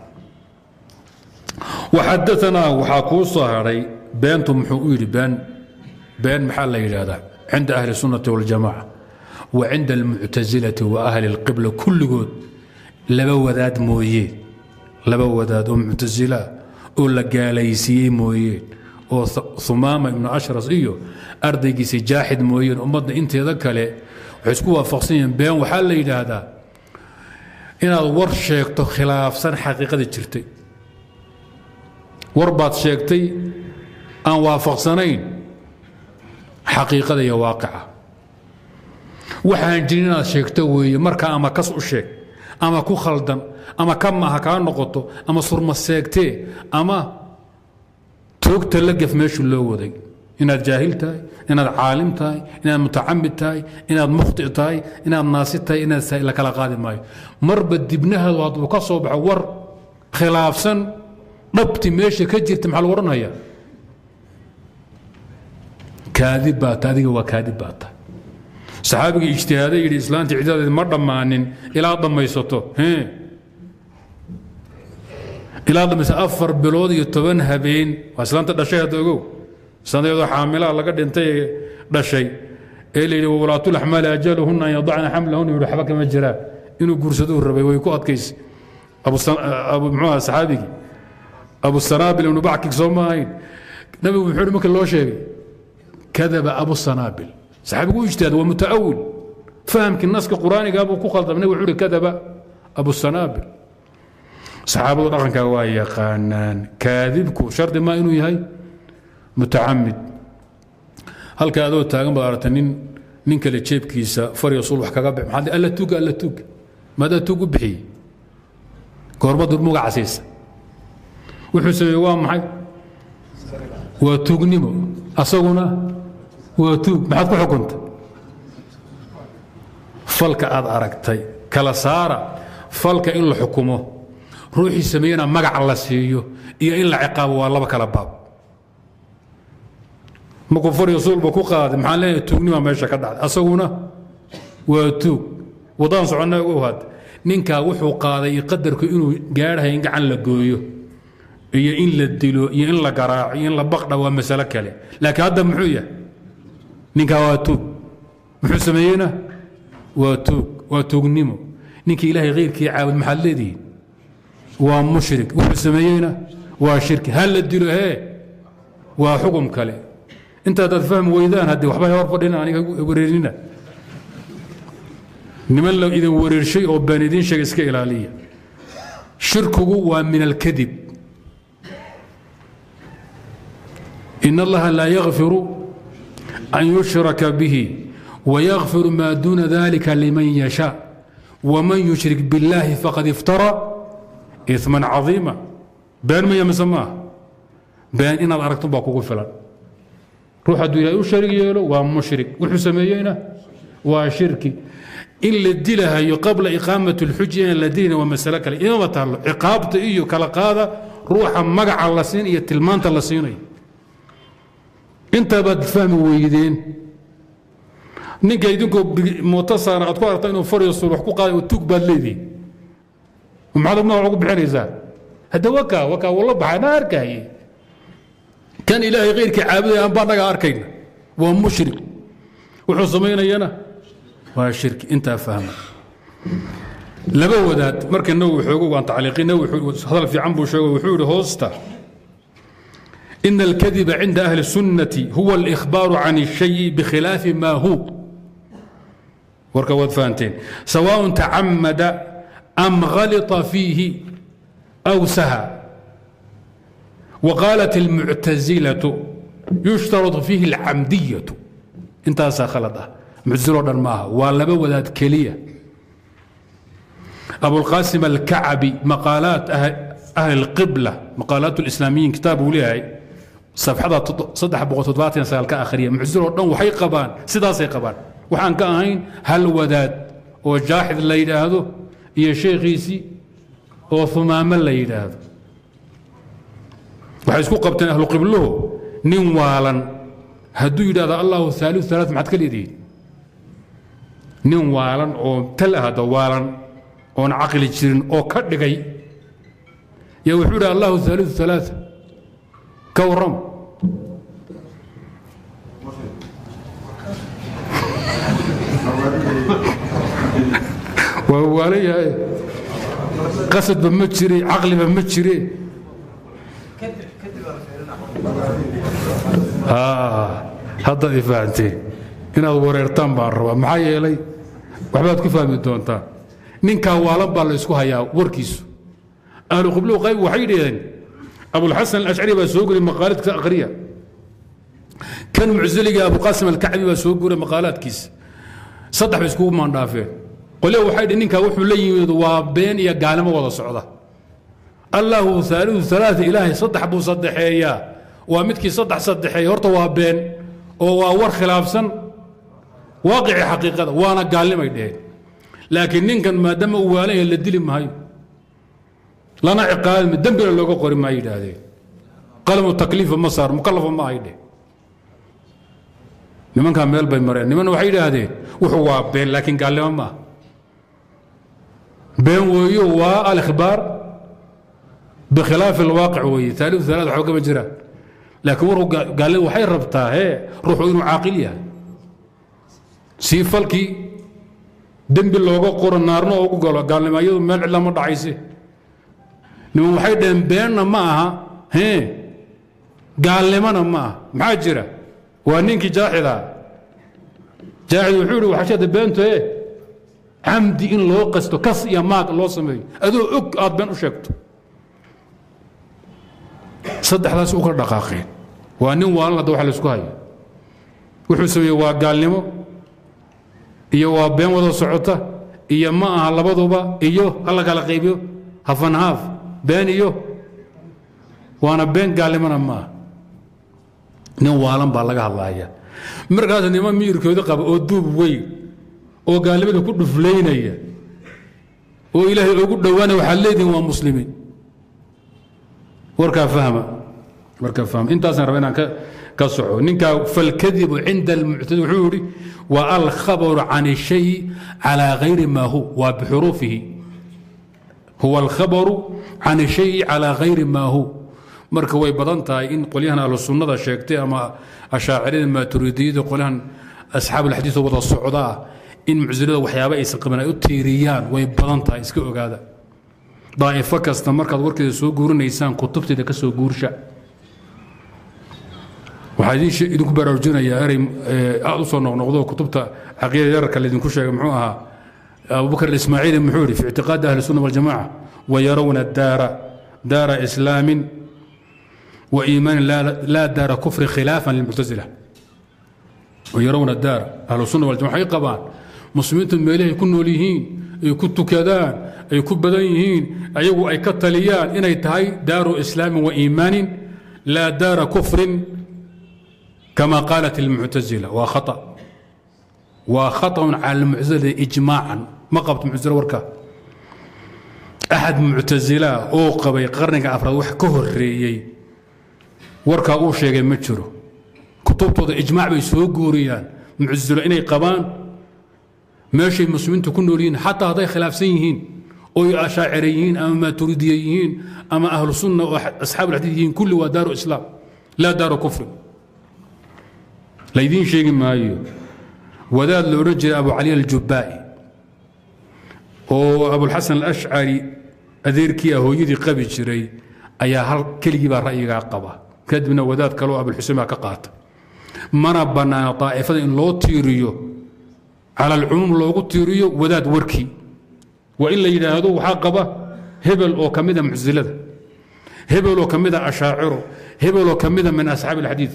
waxadaanaa waxaa kuu soo hadhay beentu muxuu u yidhi been maxaa la yidhaahdaa? Cinda ahli sunnati waljamaca wa cinda almuctasilati wa ahli اlqibla kulligood. Laba wadaad mooye laba wadaad oo muctasila oo la gaalaysiiyey mooyeen oo humaama ibnu ashras iyo ardaygiisa jaaxid mooyeen ummadda inteeda kale waxay isku waafaqsan yihiin. Been waxaa la yidhaahdaa inaad war sheegto khilaafsan xaqiiqada jirtay war baad sheegtay aan waafaqsanayn. Xaqiiqada iyo waaqica. Waxaan jirin inaad sheegto weeye markaa ama kas u sheeg ama ku khaldan ama ka maaha kaa noqoto ama surma seegtee ama toogta la gef meeshu loo waday. Inaad jaahil tahay inaad caalim tahay inaad mutacamid tahay inaad mukhti tahay inaad naasi tahay inaad la kala qaadi maayo. Marba dibnahaadu hadduu ka soo baxo war khilaafsan dhabti meesha ka jirta maxaa lagu odhanhayaa kaadib baa ta adiga waa kaadib baa ta. Saxaabigii ijtihaaday yidhi islaanta ciddadeed ma dhammaanin ilaa dhammaysato ilaa dhammaysa afar bilood iyo toban habeen. Waa islaanta dhashay hadda ogow? Islaanta iyadoo xaamilaha laga dhintay dhashay. Ee la yidhi walaatulaxmaali ajaluhunna an yadacna xamlahunna yidhi waxba kama jiraan inuu guursaduu rabay way ku adkaysay abu muxuu aha saxaabigii abu sanaabil ibnu backig soo ma nabigu muxuu marka loo sheegay kadaba abu sanaabil saxaabigu u ijtihaad waa mutaawil fahamkii naska quraaniga buu ku khaldamay nabigu wuxuu yidhi kadaba abu sanaabil saxaabadu dhaqankaa waa yaqaanaan kaadibku shardi ma inuu yahay? Mutacamid. Halka adoo taagan baad aragtay nin nin kale jeebkiisa farya sul wax kaga bix maxaa alla tuuga alla tuuga maadaa tuug u bixiyey goorma durmuga casiisa wuxuu sameeyey waa maxay? Waa tuugnimo asaguna waa tuug. Maxaad ku xukuntay? Falka aad aragtay kala saara falka in la xukumo ruuxii sameeyena magac la siiyo iyo in la ciqaabo waa laba kala baab. Markuu faryo suulba ku qaaday maxaan leenahay tuugnima meesha ka dhacday. Asaguna waa tuug. Waddaan soconna u had ninkaa wuxuu qaaday qadarku inuu gaadhahay in gacan la gooyo iyo in la dilo iyo in la garaaco iyo in la baqdha waa masalo kale. Laakiin hadda muxuu yahay? Ninkaa waa tuug. Muxuu sameeyeyna? Waa tuug. Waa tuugnimo. Ninkii ilaahay khayrkii caabud maxaad leedihiin? Waa mushrik. Wuxuu sameeyeyna? Waa shirki ha la dilo hee waa xukum kale. Inta haddaad weydaan haddii waxba hor fadhina aniga wareerinina niman la idin wareershay oo baan idiin iska ilaaliya. Shirkigu waa min alkadib in allaha laa yakfiru an yushraka bihi wayakfiru maa duuna dalika liman yashaa waman yushrik biاllaahi faqad iftara iman caiima been maya mise maaha been inaad aragtun baa kugu filan ruux hadduu ilahay u sharig yeelo waa mushrik wuxuu sameeyeyna waa shirki in la dilahayo qabla iqaamat اlxuji inaan la dilina waa masalo kale inama taallo ciqaabta iyo kala qaada ruuxa magaca la siin iyo tilmaanta la siinayo intaabaad fahmi weydeen. Ninka idinkoo mooto saara aad ku aragta inuu faryasul wax ku qaaday tug baad leedihin maxaad magac ugu bixinaysaa. Hadda waka waka walla baxay anaa kan ilaahay khayrkii caabudaya anba annagaa arkayna. Waa mushrik. Wuxuu samaynayana waa shirki intaa fahma. Laba wadaad marka nawowi xoogo waan tacliiqin nawowi hadal fiican buu sheego wuxuu yidhi hoosta. إن الكذب عند أهل السنة هو الإخبار عن الشيء بخلاف ما هو warka waad fahanteen sawaaء tacamada am غalطa fiihi أw saha وqaalat الmuctazilaة yushtarط fiihi الcamdiyaة intaasaa khalad ah muctazilo dhan maaha waa laba wadaad keliya abulqasim alkacabi maqaalaat ahli الqibla maqaalaat الإslaamiyiin kitaab uu leeyahay safxada ka akhriya muctaziloo dhan waxay qabaan sidaasay qabaan waxaan ka ahayn hal wadaad oo jaaxid la yidhaahdo iyo sheekhiisii oo humaamo la yidhaahdo waxay isku qabteen ahlu qibluhu nin waalan hadduu yidhahdo allahu haaliu alaa maxaad ka leedihiin nin waalan oo tal ahada waalan oon caqli jirin oo ka dhigay yo wuxuu yidhi allahu haaliu alaa ka warram waa waalayahay qasadba ma jire caqliba ma jire haddaad i fahanteen inaad wareertaan baan rabaa. Maxaa yeelay? Waxbaad ku fahmi doontaan ninkaa waalan baa la isku hayaa warkiisu. Ahlu qibluhu qayb waxay dhaheen abulxasan alashcari baa soo guray maqaaladkiisa akhriya kan muctiliga abuqaasim alkacbi baa soo guray maqaalaadkiisa. Saddex bay iskugu maandhaafeen. Qolya waxay dhi ninkaa wuxuu la yimid waa been iyo gaalimo wada socda. Allahu aaliu alaaa ilaahay saddex buu saddexeeyaa. Waa midkii saddex saddexeeya horta waa been oo waa war khilaafsan waaqicii xaqiiqada waana gaalnimay dheheen. Laakiin ninkan maadaama uu waalanya la dili maayo lana ciqaabami dembina looga qori maa yidhaahdeen qalamu takliifa ma saar mukalafa ma ay dheh nimankaa meel bay mareen. Nimanna waxay yidhaahdeen wuxuu waa been laakiin gaalnimo maaha been weeyo waa alikhbaar. Bikhilaafi alwaaqic weeye taaliu alaad waxba kama laakiin warku gaalnimo waxay rabtaa hee ruuxu inuu caaqil yahay. Sii falkii dembi looga qoro naarno ugu galo gaalnimo iyadu meel cidla ma dhacayse niman waxay dhaheen beenna ma aha gaalnimona ma aha. Maxaa jira? Waa ninkii jaaxidaa jaaxid wuxuu ihi waxashada beento e camdi in loo qasto kas iyo maag loo sameeyo. Adoo og aad been u sheegto. Saddexdaas u kala dhaqaaqeen. Waa nin waalan hadda waxa la isku haya wuxuu sameeyey waa gaalnimo iyo waa been wada socota iyo ma aha labaduba iyo hala kala qaybiyo hafan been iyo waana been gaalnimona ma aha nin waalan baa laga hadlaya markaas niman miyirkooda qaba oo duub weyn oo gaalnimada ku dhuflaynaya oo ilaahay ugu dhowaanaya waxaad leedihin waa muslimiin warkaa fahma warkaa fahma intaasaan raba inaan ka ka soxo ninkaa falkadibu cinda almuctadi wuxuu yihi wa alkhabaru can الshay calى gayri ma hu waa bixuruufihi huwa alkhabaru can shayi calaa hayri maa hu. Marka way badan tahay in qolyahan ahlu sunnada sheegtay ama ashaacirada maaturiidiyada qolyahan asxaab alxadiioo wada socdaa in mucsilada waxyaaba aysan qabin ay u tiiriyaan way badan tahay iska ogaada. Daa'ifo kasta markaad warkeeda soo guurinaysaan kutubteeda ka soo guursha. Waxaa idinku baraarujinayaa erey eh, aad u soo noqnoqdo kutubta caqiida yararka laydinku sheegay muxuu ahaa abubakr ismaaciili muxuu yidhi fi ictiqaadi ahli sunna waljamaca wayarawna daara daara islaamin وإيمان لا دار كفر خلافا للمعتزلة ويرون الدار أهل السنة والجماعة أي قبان مسلمين ميله يكون نوليهين يكون تكذان يكون بدنيهين أيو أي كتليان إن يتهي دار إسلام وإيمان لا دار كفر كما قالت المعتزلة وخطأ وخطأ على المعتزلة ma qabto muctazilo warka. Axad muctasilaa oo qabay qarniga afraad wax ka horeeyey warkaa uu sheegay ma jiro. Kutubtooda ijmaac bay soo guuriyaan. Muctazilo inay qabaan meeshay muslimiintu ku nool yihiin xataa hadday khilaafsan yihiin oy ashaacire yihiin ama maaturidiye yihiin ama ahlu sunna oo asxaabuxadiid yihiin kulli waa daaru islaam laa daaru kufri. Laydiin sheegi maayo. Wadaad la odhan jiray abu cali aljubbaa'i oo abulxasan alashcari adeerkii ah hooyadii qabi jiray ayaa hal keligii baa ra'yigaa qaba. Kadibna wadaad kaleo abulxusein baa ka qaata. Mana bannaana daa'ifada in loo tiiriyo cala alcumuum loogu tiiriyo wadaad warkii waa in la yidhaahdo waxaa qaba hebel oo ka mida mucsilada hebel oo ka mida ashaaciro hebel oo ka mida min asxaabi alxadiid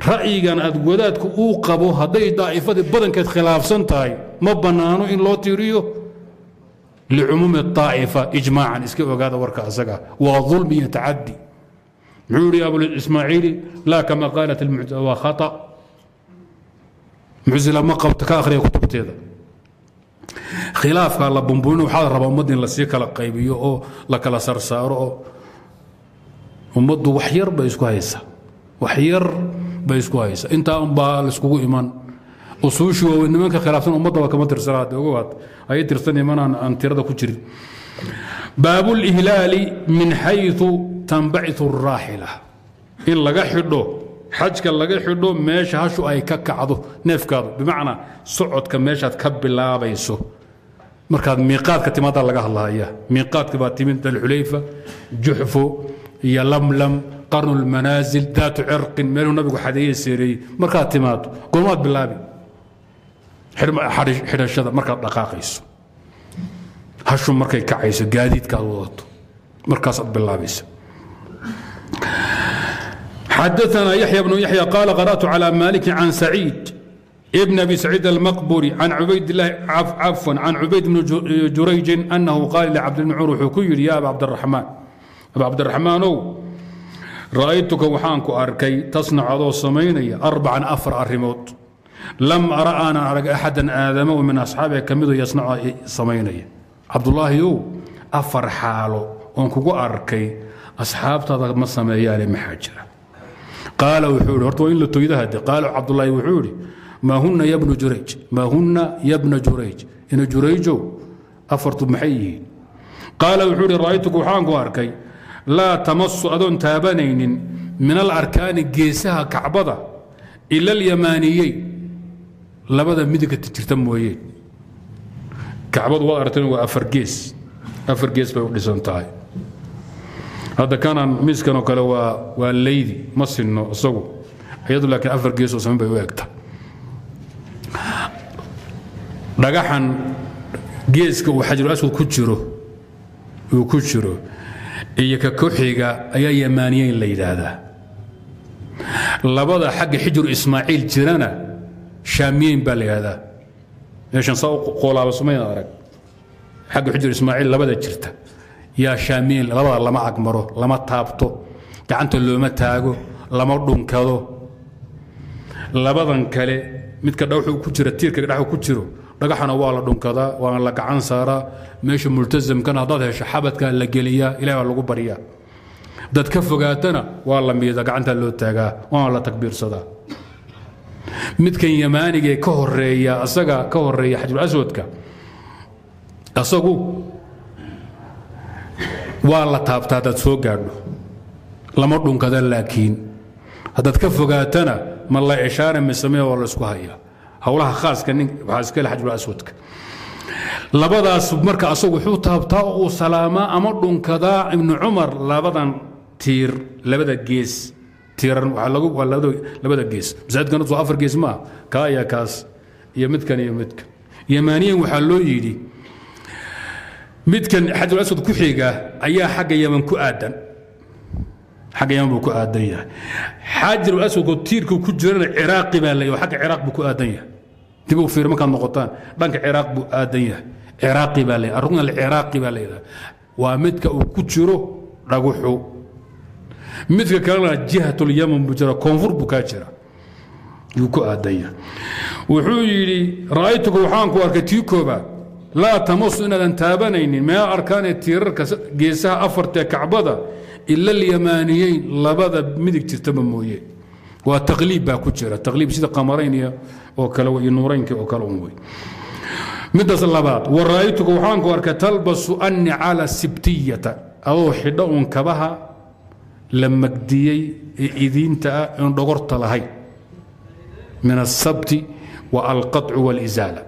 ra'yigan aad wadaadku uu qabo hadday daa'ifadii badankeed khilaafsan tahay ma bannaano in loo tiiriyo? Licumuumi طaa'ifa ijmaacan iska ogaada warka asaga. Waa dulmi iyo tacadi muxuu yihi abuismaaciili laa kama qaalat waa khaa mucila ma qabto ka akhriya kutubteeda. Khilaafkaa la bumbunin waxaad rabaa ummadda la sii kala qaybiyo oo la kala sarsaaro oo ummaddu wax yar bay isku haysa wax yar bay isku haysa intaa unbaa laiskugu iman. Usuushii waa nimanka khilaafsan ummaddaba kama tirsana hadda ogowaad ay tirsan imanaan aan tirada ku jirin. Baabu lihlaali min xayu tanbacitu araaxila in laga xidho xajka laga xidho meesha hashu ay ka kacdo neefkaadu. Bimacnaa socodka meeshaad ka bilaabayso. Markaad miiqaadka timaadaa laga hadlahaya miiqaadka baa timid dalxulayfa juxfo iyo lamlam qarnu lmanaasil daatu cirqin meeluu nabigu xadeeye seereeyey markaad timaado goormaad bilaabi xidhashada markaad dhaqaaqayso hashu markay kacayso gaadiidka aad wadato markaasaad bilaabaysa xadaثna yaحyى بن yaحyى qال قرأت على مالك عن سعيد بن أبي سعيد المقبري عن عبيد الله عفوا عن عبيد بن جريج أنه قال لعبد بن cمر wxuu ku yidhi ya أبا عبدالرحمن أبا عبدالرحمaanow ra'aytuka waxaan ku arkay tasnac adoo samaynaya arbacan afar arrimood. Lam ara aanan arag axadan aadamo min asxaabiga ka mido yasnacu samaynaya. Cabdulaahiyow afar xaalo oon kugu arkay asxaabtaada ma sameeyaane maxaa jira? Qaala wuxuu ihi horta waa in la toydahade qaala cabdulaahi wuxuu idhi maa hunna yabnu jurayj maa hunna yabna jurayj ina jurayjow afartu maxay yihiin? Qaala wuxuu ihi ra'aytuka waxaan ku arkay laa tamasu adoon taabanaynin min alarkaani geesaha kacbada ila alyamaaniyeyn labada midigta jirta mooyeen kacbadu waad aragteen waa afar gees afar gees bay u dhisan tahay. Hadda kanaan miiskan oo kale waa waa leydi ma sinno isagu. Iyadu laakiin afar gees oo saman bay u egta dhagaxan geeska uu xajarul aswad ku jiro uu ku jiro iyo ka kuxiga ayaa yamaaniyeyn la yidhaahdaa labada xagga xijru ismaaciil jirana shaamiyeyn baa la yidhahdaa meeshan saa qoolaaba sumayna arag. Xagga xijru ismaaciil labada jirta. Yaa shaamiyeyn labada lama agmaro lama taabto gacanta looma taago lama dhunkado. Labadan kale midka dhawxu ku jira tiirka dhaxu ku jiro dhagaxana waa la dhunkadaa waana la gacan saaraa. Meesha multasamkana haddaad hesho xabadkaa la geliyaa ilahi baa lagu baryaa dad ka fogaatana waa la miida gacantaa loo taagaa waana la takbiirsadaa. Midkan yamaanigee ka horreeya asaga ka horreeya xajul aswadka asagu waa la taabtaa haddaad soo gaadho. Lama dhunkada laakiin. Haddaad ka fogaatana ma la eshaara misamee waa la isku hayaa howlaha khaaska nin waxaa iska le xajul aswadka. Labadaas marka asagu wuxuu taabtaa uu salaamaa ama dhunkadaa ibnu cumar labadan tiir labada gees tiiran waxaa lagu waa labada gees. Masaajidkan soo afar gees maa kaa iyo kaas iyo midkan iyo midkan yamaaniyan waxaa loo yidhi midkan xajul aswad ku xiga ayaa xagga yaman ku aadan xagga yaman buu ku aadan yahay. Xajarul aswadku tiirku ku jirana ciraaqi baa leeyahay xagga ciraaq buu ku aadan yahay. Dib u fiir markaad noqotaan dhanka ciraaq buu aadan yahay. Ciraaqi baa leeyahay arrugna alciraaqi baa leeyahay waa midka uu ku jiro dhaguxu. Midka kalena jihatul buu jira koonfur buu kaa jira. Yuu ku aadan yahay. Wuxuu yidhi ra'aytuka waxaan ku arkay tii koobaad laa tamasu inaadan taabanaynin meel arkaanee tiirarka geesaha afartee kacbada ila alyamaaniyeyn labada midig jirtaba mooye. Waa taqliib baa ku jira. Taqliib sida qamarayn oo kale iyo nuuraynka oo kale un wey. Midaas labaad wa ra'aytuka waxaan ku arkay talbasu annicala sibtiyata. Adoo xidho uun kabaha la magdiyey ee idiinta ah in dhogorta lahayn min asabti wa alqaطcu wاlizaala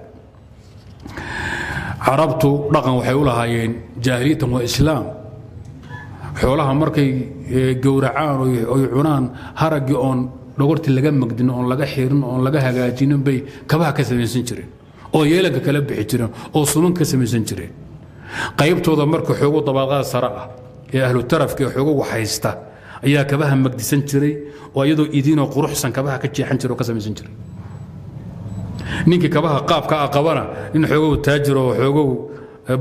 carabtu dhaqan waxay u lahaayeen jaahiliyatan waa islaam xoolaha markay gowracaan oy cunaan haraggii oon dhogortii laga magdin oon laga xirin oon laga hagaajinin bay kabaha ka samaysan jireen oo yeelanka kala bixi jireen oo suman ka samaysan jireen. Qaybtooda marka xoogo dabaaqada sare ah ee ahlu tarafka ee haysta ayaa kabaha magdisan jiray oo iyadoo idiinoo quruxsan kabaha ka jeexan jira oo ka samaysan jiray. Ninkii kabaha qaabka a qabana nin xoogow taajir oo xoogow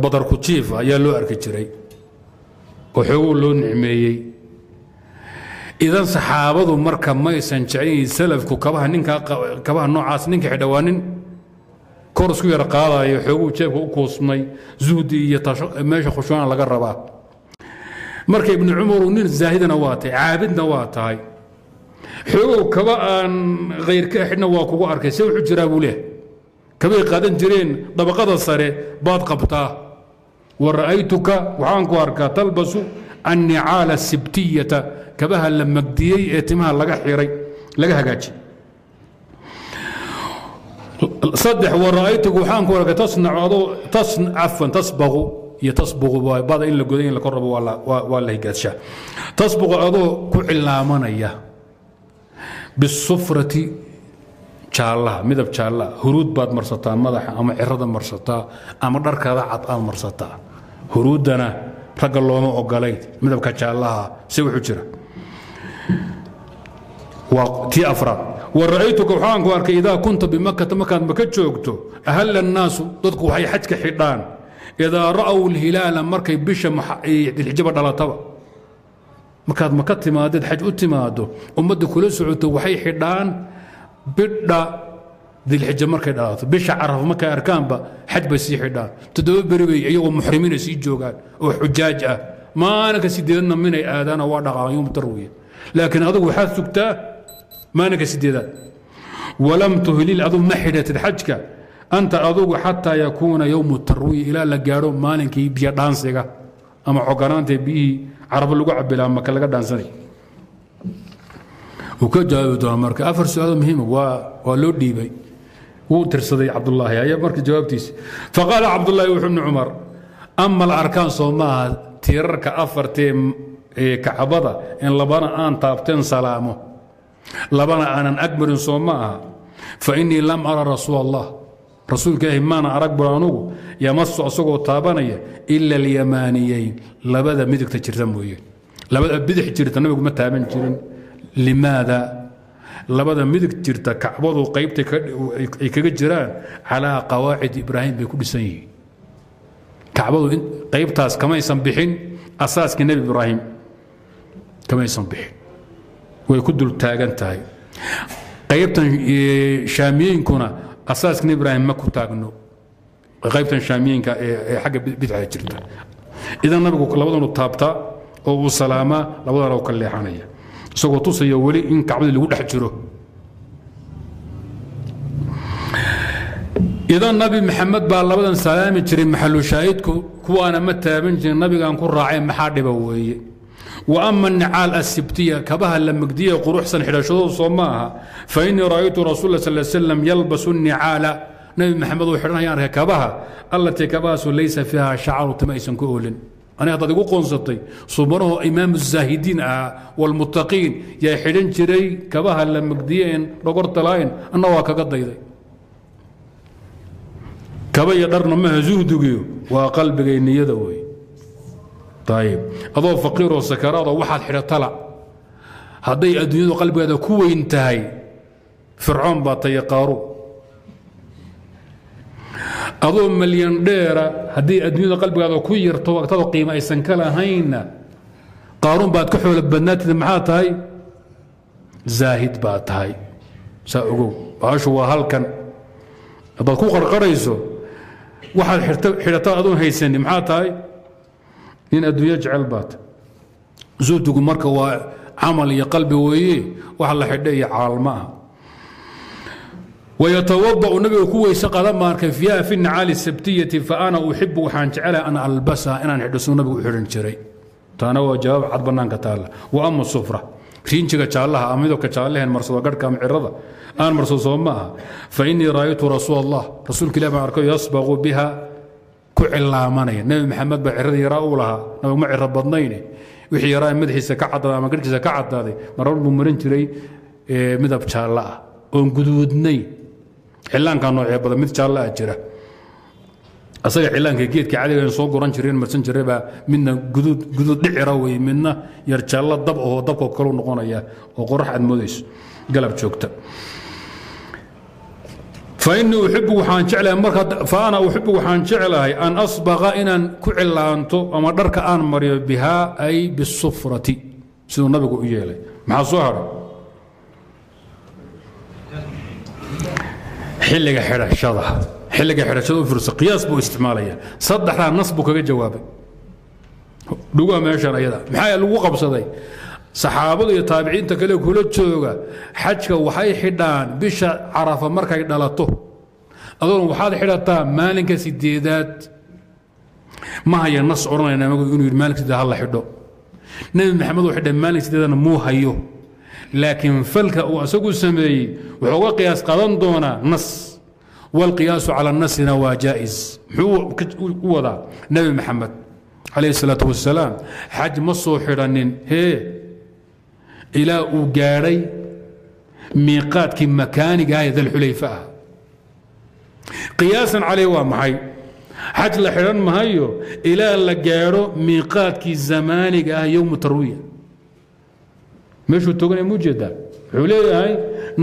badarku jiif ayaa loo arki jiray oo xoogow loo nicmeeyey. Idan saxaabadu marka maysan jeclayn salafku kabaha ninka kabaha noocaas ninka xidhawaa nin kor isku yar qaadayo xoogow jeebka u kuusmay zuhdi iyo meesha khushuana laga rabaa. Marka ibnu cumaru nin zaahidana waa tahay caabidna waa tahay. Xoogow kaba aan khayrka xidhna waa kugu arkay se wuxuu jiraa buu leh. Kabay qaadan jireen dabaqada sare baad qabtaa wa ra'aytuka waxaan ku arkaa talbasu annicaala sibtiyata kabaha la magdiyey ee timaha laga xiray laga hagaajiyey saddex wa ra'aytuka waxaan ku arkay tasnacu adoo tas cafan tasbaqu iyo tasbuqu bada in la goday in la kor rabo waa la higaadshaa tasbuqu adoo ku cilaamanaya bisufrati jaallaha midab jaallaha huruud baad marsataa madaxa ama cirada marsataa ama dharkaada cad aad marsataa huruuddana ragga looma ogolayn midabka jaallaha si wuxuu jira. Waa tii afraad. Wa ra'aytuka waxaan ku arkay idaa kunta bimakata markaad maka joogto ahalla annaasu dadku waxay xajka xidhaan. Idaa ra'aw lhilaala markay bisha dilxijaba dhalataba. Markaad maka timaadeed xaj u timaado ummadda kula socoto waxay xidhaan bidha dilxija markay dhalato bisha caraf markay arkaanba xaj bay sii xidhaan. Toddoba beri bay iyagoo muxrimiina sii joogaan oo xujaaj ah. Maalinka sideedadna minay aadaana waa dhaqaaqan yom tarwiya laakiin adugu waxaad sugtaa maalinka sideedaad walam tuhlil adu ma xidhatid xajka. Anta adugu xataa yakuuna yowmu tarwiya ilaa la gaadho maalinkii biyo dhaansiga ama coganaanta biyihii carabo lagu cabilaa maka laga dhaansanay uu ka jawaabi doona marka afar su'aalo muhiima waa waa loo dhiibay wuu tirsaday cabdullaahi ayaa marka jawaabtiisa faqaala cabdullaahi wuxuu ibni cumar ama alarkaan soo maaha tiirarka afartee ee kacbada in labana aan taabteen salaamo labana aanan agmarin soo ma aha fa innii lam ara rasuul allah rasuulka ilaahi maana arag bur anugu yamasu asagoo taabanaya ila alyamaaniyeyn. Labada midigta jirta mooye labada bidix jirta nabigu ma taaban jirin. Limaada labada midig jirta kacbadu qaybta ay kaga jiraan calaa qawaacid ibraahim bay ku dhisan yihiin. Kacbadu qaybtaas kamaysan bixin asaaskii nebi ibraahim kamaysan bixin. Way ku dul taagan tahay. Qaybtan shaamiyeynkuna asaaska nebi ibraahim ma ku taagno. Qaybtan shaamiyeenka ee xagga bidca jirta. Idan nabigu labadanu taabtaa oo uu salaamaa labadana u ka leexanaya isagoo tusaya weli in kacbadii lagu dhex jiro. Idan nabi maxamed baa labadan salaami jiray maxalu shaahidku kuwaana ma taaban jirin nabigaan ku raacay maxaa dhiba weeye? Wa ama nicaal asibtiya kabaha la megdiya quruxsan xidhashadoodu soo ma aha. Fa innii ra'aytu rasuul sal slam yalbasu nicaala nabi maxamed uu xidhanayaan arkay kabaha allatii kabahaasu laysa fiiha shacaru tama aysan ku oolin aniga haddaad igu qoonsatay subanahoo imaamu zaahidiin ahaa walmuttaqiin yaa xidhan jiray kabaha la megdiyeen dhogortalaayn anna waa kaga dayday. Kaba iyo dharna maha zuhdigiyo waa qalbigay niyada wey ayib adoo faqiiroo sakaraadoo waxaad xidhatala hadday adduunyadu qalbigaada ku weyn tahay fircoon baa taye qaaruun adoo malyan dheera haddii adduunyada qalbigaada ku yarto agtado qiimo aysan ka lahaynna qaaruun baad ka xoolo badnaatid maxaa tahay? Zaahid baa tahay. Saa ogow baashu waa halkan. Haddaad ku qarqarayso waxaad xidhata adoon haysani maxaa tahay? Nin adduunyo jecel baata zuhdigu marka waa camal iyo qalbi weeye wax la xidha iyo caalma ah wayatawadau nabiga ku weyse qadan baan arkay fi nacaali sabtiyati fa ana uxibu waxaan jecelahay an albasaha inaan xidho nabigu xidhan jiray taana waa jawaab cad bannaanka taalla wa ama sufra riinjiga jaallaha ama midabka jaallaheen marsado garhka ama cirada aan marsado soo ma aha fa innii ra'aytu rasuul allah rasuulka ilah baan arkayo yasbaqu biha ku cilaamanaya nebi maxamed baa cirada yaraa u lahaa nabigu ma ciro badnayne wixii yaraa madaxiisa ka cadaaday ama garhkiisa ka cadaaday marar buu marin jiray midab jaalla ah oon guduudnayn cilaankaa noocee badan mid jaalla ah jira. Asaga cilaanka geedka cadiga soo goran jireen marsan jiray baa midna guduud dhicira wey midna yar jaallo dab oo dabkoo kalu noqonaya oo qorax aad moodayso galab joogta. Fainii uxibu waxaan jeclahay an asbaqa inaan ku cilaanto ama dharka aan mariyo bihaa ay bisufrati siduu nabigu u yeelay. Maxaa soo hadhay xilliga xidhashada xilliga xidhashada u fiirso qiyaas buu isticmaalaya. Saddexdaa nas buu kaga jawaabay. Dhugaa meeshan ayada. Maxaa lagu qabsaday? Saxaabada iyo taabiciinta kale kula jooga xajka waxay xidhaan bisha carafa markay dhalato. Adoon waxaad xidhataa maalinka sideedaad. Ma haya nas odhanayna inuu yidhi maalinka sideed ha la xidho. Nebi maxamed uu xidhay maalinka sideedana muu hayo laakiin falka uu asagu sameeyey wuxuu uga qiyaas qadan doonaa nas. Walqiyaasu cala nasina waa jaa'is muxuu wadaa nebi maxamed calayhi salaatu wasalaam xaj ma soo xidhanin hee? Ilaa uu gaadhay miiqaadkii makaaniga ah ee dalxulayfa ah. Qiyaasan caleyh waa maxay? Xaj la xidhan mahayo ilaa la gaadho miiqaadkii zamaaniga ah yowmu tarwiya meeshuu toganaya mu jeedaa? Wuxuu leeyahay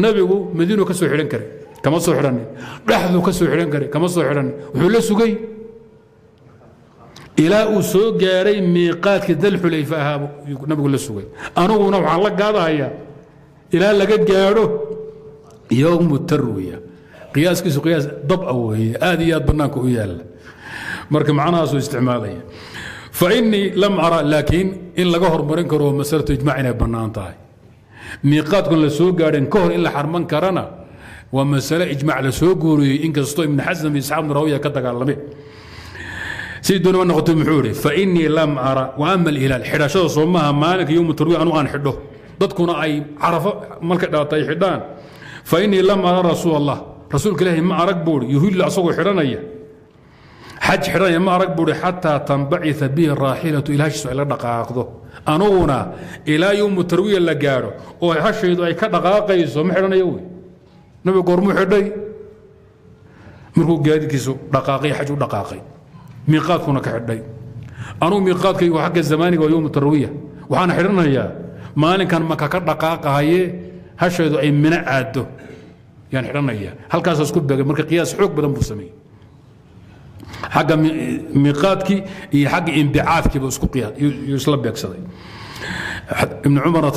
nabigu madiinu ka soo xidhan karay kama soo xidhanin dhexduu ka soo xidhan karay kama soo xidhanin wuxuu la sugay. Ilaa uu soo gaaray miiqaadkii dalxulayfa ahaa nabigu la sugay. Anuguna waxaan la gaadahayaa ilaa laga gaadho yowmu tarwiya. Qiyaaskiisu qiyaas dab'a weeye aad iyo aad bannaanka u yaalla. Marka macnahaasuu isticmaalaya fa innii lam ara laakiin in laga hormarin karo masalatu ijmac inay bannaan tahay miiqaadkun la soo gaadheen ka hor in la xarman karana waa masale ijmac la soo guuriyey inkastoo ibnu xasan iyo isxaaq rawiya ka dagaalameen sidii doonima noqotay muxuu idhi fa innii lam ara wa ama xidhashada soomaha maalinka yowmu tarwiya anu aan xidho dadkuna ay carafo markay dhalata ay xidhaan fa innii lam ara rasuul allah rasuulka ilaahi ma arag buuri yuhillu asagoo xidhanaya xaj xidhanaya ma arag buuri xataa tanbacita bihi raaxilatu ilaa hashiisu ay la dhaqaaqdo. Anuguna ilaa yowmu tarwiya la gaadho oo hashaydu ay ka dhaqaaqayso ma xidhanayo wey nabigu goormuu xidhay? Markuu gaadiidkiisu dhaqaaqay xaj u dhaqaaqay miiqaadkuna ka xidhay. Anugu miiqaadkaygu xagga zamaaniga waa yowmu tarwiya. Waxaana xidhanayaa maalinkan maka ka dhaqaaqahaye hashaydu ay mina caaddo yaan xidhanaya halkaasa isku begay marka qiyaas xoog badan buu sameeyey xagga miiqaadkii iyo xagga imbicaadkiiba isku isla beegsaday ibnu cumarna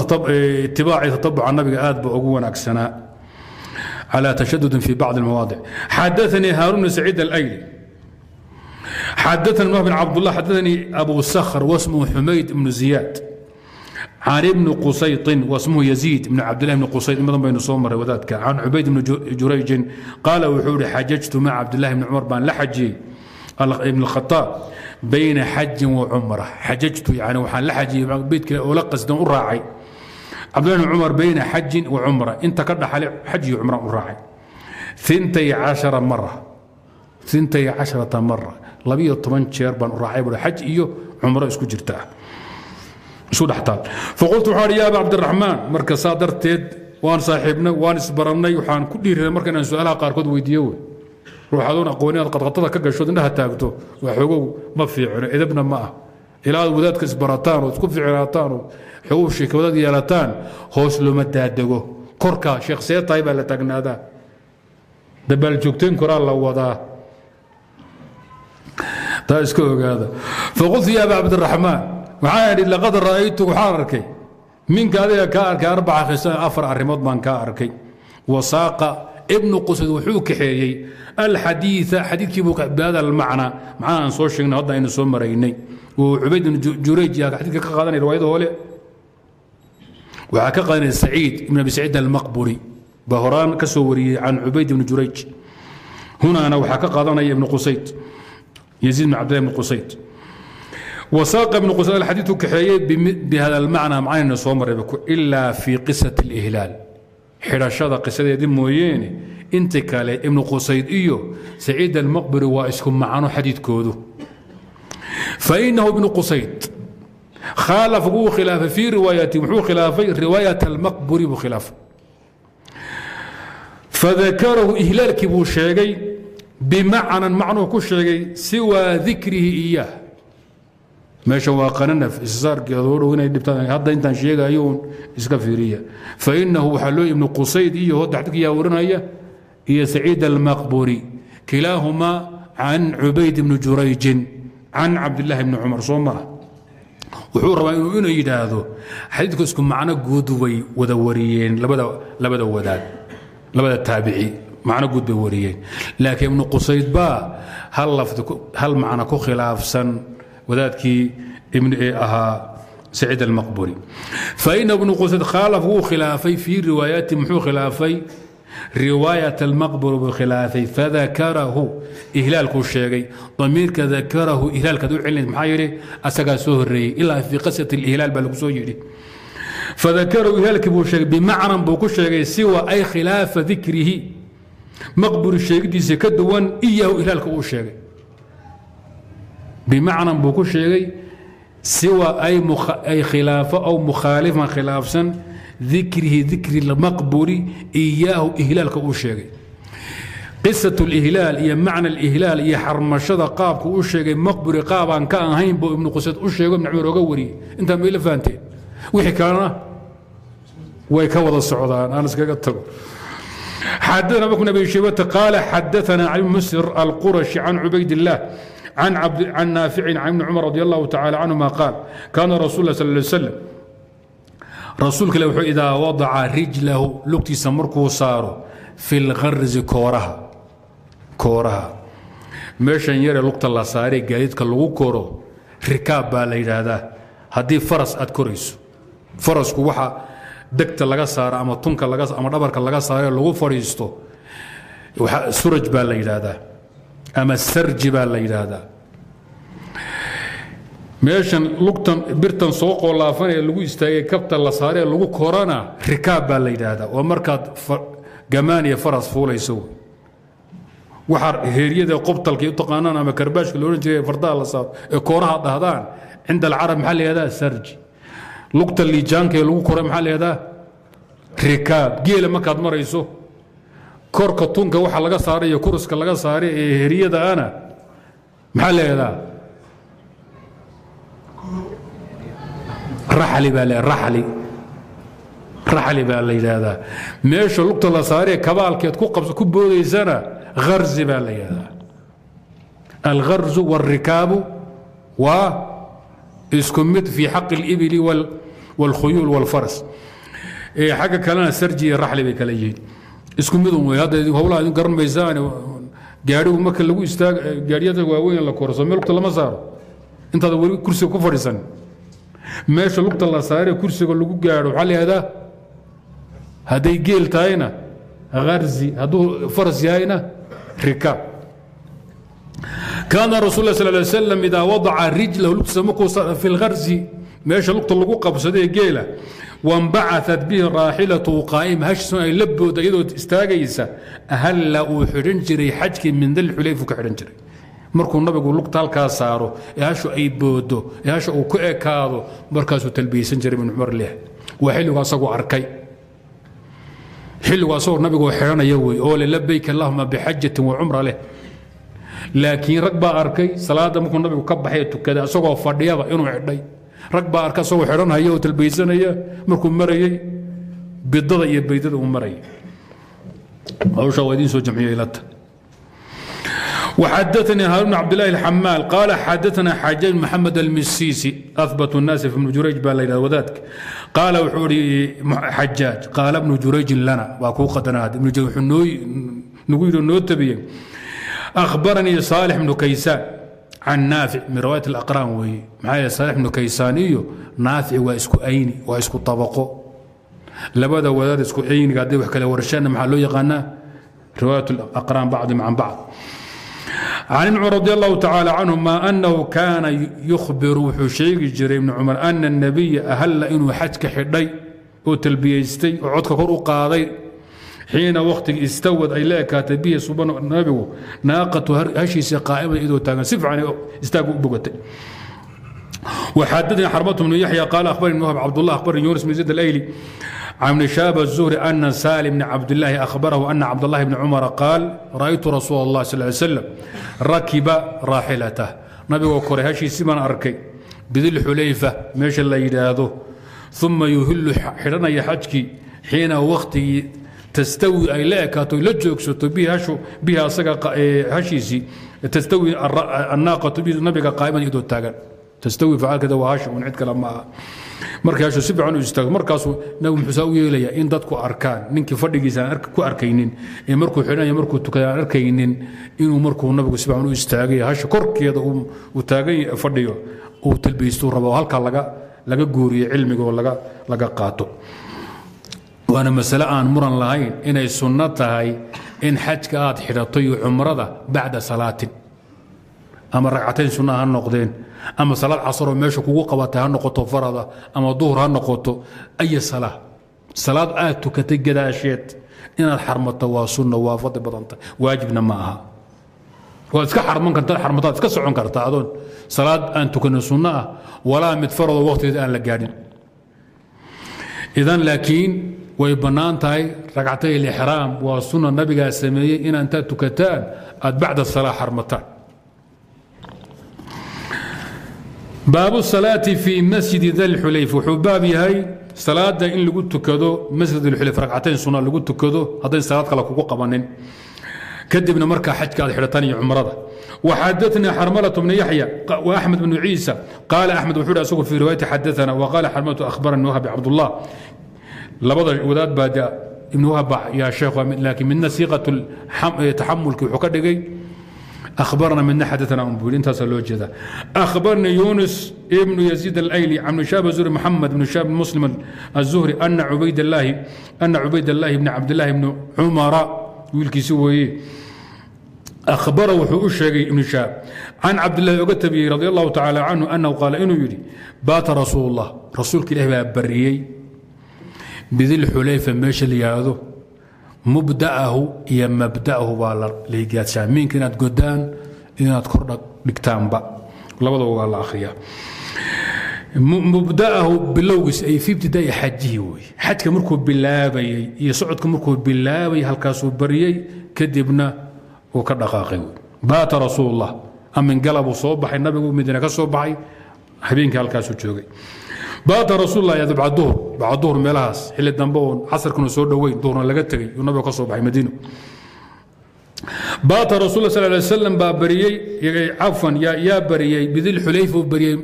itibaacii tatabuca nabiga aad ba ugu wanaagsanaa على تشدد في بعض المواضع حدثني هارون بن سعيد الأيلي حدثني بن عبد الله حدثني أبو السخر واسمه حميد بن زياد عن ابن قسيط واسمه يزيد بن عبد الله بن قسيط مضى بين صومر وذاتك عن عبيد بن جريج ibn اkhaaab bayna xajin wacumra xajajtu yani waxaan la xajiyey beyt kale oo la qasdan u raacay. Cabdullah bn cumar bayna xajin wa cumra inta ka dhaxale xaj iyo cumra u raacay. Intay cashara mara intay casharata mara labiyo toban jeer baan u raacay bu xaj iyo cumro isku jirta. Ah isu dhextaal faqultu waxaa hi ya aba cabdiraxmaan marka saa darteed waan saaxiibnay waan isbarannay waxaan ku dhiirinay marka inaan su'aalaha qaarkood weydiiyo wey ruuxadoon aqooni aad qadqatada ka gashood indhaha taagto waa xogow ma fiicno edabna ma ah. Ilaa aad wadaadka isbarataan oo isku ficilaataan oo xogow sheekawadaad yeelataan hoos looma daadego. Korka sheekh see tahay baa la taagnaadaa dabaal joogteen koraa la wadaa. Taa iska ogaada. Faqultu ya aba cabdiraxmaan waxaan idhi laqad ra'aytu waxaan arkay. Minka adiga kaa arkay arbaca khisaan afar arrimood baan kaa arkay. Wasaaqa ibnu qusad wuxuu kaxeeyey alxadiia xadiikiibuu bihada almacna macnaha aan soo sheegna hadda aynu soo maraynay. Uu cubayd ibn jurayj xadiika ka qaadanay riwaayada hole waxaa ka qaadanaya saciid ibn abi saciid almaqburi baa horaan ka soo wariyey can cubayd ibn jurayj. Hunaana waxaa ka qaadanaya ibn qusayd yaziid bn cabdillahi ibn qusayd. Wasaaqa ibn qusayd alxadiiu kaxeeyey bihada almacna macnayna soo marayba ilaa fii qisat اlإhlaal xidhashada qisadeedii mooyeene inti kale ibnu qusayd iyo saciid almaqburi waa isku macano xadiidkoodu. Fainahu ibnu qusayd khaalaf wuu khilaafay fii riwaayati wuxuu khilaafay riwaayat almaqburi buu khilaafay. Fadakarahu ihlaalkii buu sheegay bimacnan macnuu ku sheegay siwaa dikrihi iyaah meesha waa qananaf issaarkeedu inay dhibtaan hadda intaan sheegayo uun iska fiiriya. Fa innahu waxaa loo ibnu qusayd iyo hodda xadidka yaa warinaya iyo saciid almaqburi kilaahumaa can cubayd ibni jurayjin can cabdillahi bni cumar soo maa wuxuu rabaa inuu inuu yidhaahdo xadiidku isku macno guud way wada wariyeen labada wadaad labada taabici macno guud bay wariyeen. Laakiin ibnu qusayd baa hal macno ku khilaafsan wadaadkii ahaa saciid almaqburi. Faina ibnu qusayd khaalaf wuu khilaafay fii riwaayaati muxuu khilaafay? Riwaayat almaqburi buu khilaafay fadakarahu ihlaalkuu sheegay. Damiirka dakarahu ihlaalkaad u celinayd maxaa yidhi? Asagaa soo horreeyey ilaa fii qasati alihlaal baa lagu soo yidhi. Fadakarahu ihlaalkii buu sheegay bimacnan buu ku sheegay siwa ay khilaafa dikrihi. Maqburi bimacnan buu ku sheegay siwa ay khilaafo aw mukhaalifan khilaafsan dikrihi dikri lmaqbuli iyaahu ihlaalka uu sheegay. Qisat lihlaal iyo macna lihlaal iyo xarmashada qaabku u sheegay maqburi qaabaan ka ahayn buu ibnu qusayd u sheego ibn cumar oga wariyey intaa mayla fahanteen? Wixii kalena way ka wada socdaan aan iskaga tago. Xadana bkr abi shaybata qaala xadaana cali musir alqurashi can cubayd الlah can naaficin can ibni cumar radi allahu tacala canhuma qaal kaana rasul lah sal ly slam rasuulka ile wuxuu idaa wadaca rijlahu lugtiisa markuu saaro fi lgarzi kooraha kooraha meeshan yaree lugta la saaree gaadiidka lagu koro rikaab baa la yidhaahdaa haddii faras aad korayso farasku waxa degta laga saaro ama tunka ama dhabarka laga saaro lagu fadhiisto suraj baa la yidhaahdaa ama sarji baa la yidhaahdaa. Meeshan lugtan birtan soo qoolaafanee lagu istaagay kabta la saaree lagu korana rikaab baa la yidhaahdaa. Oo markaad gamaaniya faras fuulayso. Waxaa heeryada qobtalka u taqaanaan ama karbaashka la odhan jiray fardaha la saaro ee kooraha dhahdaan cinda alcarab maxaa la sarji. Lugta liijaanka ee lagu koray maxaa la yihahdaa rikaab. Geela markaad marayso korka tunka waxa laga saaray iyo kuruska laga saaray ee heryada ana maxaa la yihahdaa raxli baa le raxli raxli baa la yidhaahdaa meesha lugta la saaree kabaalkeed ku qabso ku boodaysana harzi baa la yidhahdaa algharzu wاlrikaabu waa isku mid fii xaqi اlibili wاlkhuyuul wاlfaras xagga kalena sarji iyo raxli bay kala yihiin isku midun wey hadda howlaha idin garan maysaan gaadhigu marka lagu istaag gaadhiyada waaweyn la korso meel lugta lama saaro. Intaada weli kursiga ku fadhiisan meesha lugta la saaree kursiga lagu gaadho waxaa la hadday geel tahayna harzi hadduu faras yahayna rikaab kaana rasul lah sal ly slam idaa wadaca rijlahu lugtiisa markuu fi lharzi meesha lugta lagu qabsadee geela wambacaat bihi raaxilatu qaa'ima hashiisun ay la booda iyadoo istaagaysa ahalla uu xidhan jiray xajkii min dalxulayfu ka xidhan jiray markuu nabigu lugta halkaa saaro ee hashu ay boodo ee hasha uu ku ekaado markaasuu talbiyeysan jiray ibn cumar leh waa xilligu asagoo arkay xilligu asagoo nabigoo xidhanaya wey oo le labayk allahuma bixajatin wa cumra leh laakiin rag baa arkay salaadda markuu nabigu ka baxay tukaday asagoo fadhiyaba inuu xidhay rag baa arkay asagoo xidhanhaya oo talbiyeysanaya markuu marayey bidada iyo baydada uu marayay hawshaa waa idiin soo jamciyey ilata وxadثnي hاrون بن عبد الله الحmاal قال xadثna xاجاج محمد المسيسي أثبت الناس في بن jurayج ba la wadaadka قاal wuxuu hi xajاaج قاal بن jurayجi lana waa kuu qadanaad ibn wuxuu nagu yidhi noo tabiyey أخbaranii صاaلح بن kaysاn can naafic min riwaayat alaqraan weeye maxaa yeele saalix bnu kaysaan iyo naafic waa isku ayni waa isku tabaqo labada wadaad isku ayniga hadday wax kale warshaanna maxaa loo yaqaanaa riwaayat alaqraan bacdum can bacd can ibni cumar radi allahu tacaala canhuma annahu kaana yukhbiru wuxuu sheegi jiray ibni cumar ana الnabiya ahalla inuu xajka xidhay oo talbiyaystay oo codka kor u qaaday xiina wakhtiga istawad ay la ekaatay bihi suban nabigu naaqatu hashiisa qaa'imada idoo taagan si fiican istaagu u bogatay وxadثnي xرمة بن يحيى قال أخبرني وهب عبد الله أخبرني يونس بن زيد الأيلي عن بن شاب الزهري أن سالم بن عبد الله أخبره أن عبد الله بن عمر قال رأيت رسول الله صلى الله عليه وسلم ركب راحلته نبي كوري هاشي سيمان أركي بذي الحليفة ميش اللي يداده ثم يهل حرنا يحجكي حين وقتي tastawi ay la ekaato la joogsato bihi asaga hashiisii tastawi annaaqatu bi nabiga qaa'iman iyadoo taagan tastawi facaalkeeda waa hash un cid kale ma aha markay hashu si fiican u istaago markaasuu nabi muxuu saa u yeelayaa in dadku arkaan ninkii fadhigiisa aan ku arkaynin ee markuu xidhanaya markuu tukada aan arkaynin inuu markuu nabigu si fiican u istaagay hasha korkeeda uu taagan fadhiyo uu talbayistuu rabo halkaa laga laga guuriyo cilmiga oo laga laga qaato waana masale aan muran lahayn inay sunno tahay in xajka aad xidhato iyo cumrada bacda salaatin. Ama ragcatayn sunna ha noqdeen ama salaad casaroo meesha kugu qabatay ha noqoto farada ama duhur ha noqoto aya salaa salaad aad tukatay gadaasheed inaad xarmato waa sunna waa fadli badanta waajibna ma aha. Waad iska xarman karta xarmataad iska socon kartaa adoon. Salaad aan tukanin sunno ah walaa mid faradoo waqtigeed aan la gaadhin. Idan laakiin way bannaan tahay ragcatay alixraam waa sunna nabigaa sameeyey in intaad tukataan aad bacda salaa xarmataan baabu salaati fii masjidi dalxulayf wuxuu baab yahay salaada in lagu tukado masjid alxulayf ragcatayn sunna lagu tukado haddayn salaad kale kugu qabanin kadibna markaa xajka aad xidhataan iyo cumrada وxadثna xrmلة بن يحيى وأحمد بن عيسى قال أحمد وxuu hi asgu في رواية xadثna وقال xrmلة أخبرني وهب عبد الله labada wadaad baa de ibn wahab yaa sheekh laakiin midna siiqat taxamulki wuxuu ka dhigay. Akhbarna midna xadaana un buu intaasaa loo jeeda akhbarni yunus ibnu yaziid alayli can ibn azuhri maxamed ibn shaab muslim azuhri ana cubaydallaahi ana cubaydallaahi ibni cabdillaahi ibni cumara wiilkiisi weeye. Ahbara wuxuu u sheegay ibnu shaab can cabdillahi oga tabiyey radi allahu tacaala canhu anahu qaala inuu yidhi baata rasuul rasuulka ilahi baa bariyey bidilxulayfa meesha la yidhaahdo mubda'ahu iyo mabda'ahu baa la leygaadshaa miinka inaad godaan inaad kordha dhigtaanba. Labadaba waa la akhriyaa. Mubda'ahu bilowgiis ay fi ibtidaa'i xajihi wey xajka markuu bilaabayey iyo socodka markuu bilaabayay halkaasuu bariyey kadibna uu ka dhaqaaqay baata rasuulullah amin galabuu soo baxay nabigu madiina ka soo baxay habeenkii halkaasuu joogay baata rasuullah yaadu bacduhur bacduhur meelahaas xilli dambe oon casarkuna soo dhoweyn duhurna laga tegey uu nabigu ka soo baxay madiino. Baata rasuul sal lay slam baa bariyey cafwan yaa bariyey bidilxulayfa uu bariyey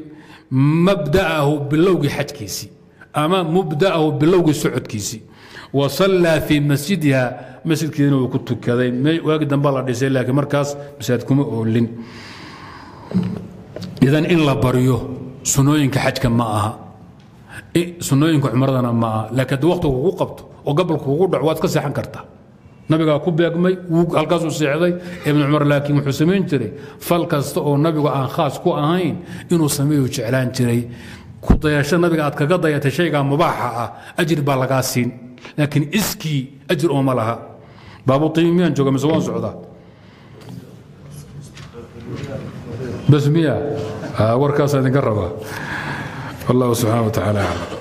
mabda'ahu bilowgii xajkiisii ama mubda'ahu bilowgii socodkiisii wa sallaa fii masjidiha masjidkiina uu ku tukaday. Waagi dambe la dhisay laakiin markaas masaajid kuma oolin. Idan in la baryo sunooyinka xajka ma aha sunooyinka cumradana ma aha. Laakiin haddii waqtigu kugu qabto oo gabalku kugu dhaco waad ka seexan kartaa. Nabigaa ku beegmay halkaasuu seexday. Ibn cumar laakiin wuxuu samayn jiray fal kasta oo nabigu aan khaas ku ahayn inuu sameeyu jeclaan jiray. Ku dayasho nabiga aad kaga dayatay shaygaa mubaaxa ah ajir baa lagaa siin. Laakiin iskii ajir ooma laha. Baabu tiimi miyaan jooga mise waan socdaa? Bas miya warkaasaa idinka rabaa wallahu subxaana wa tacaala aclam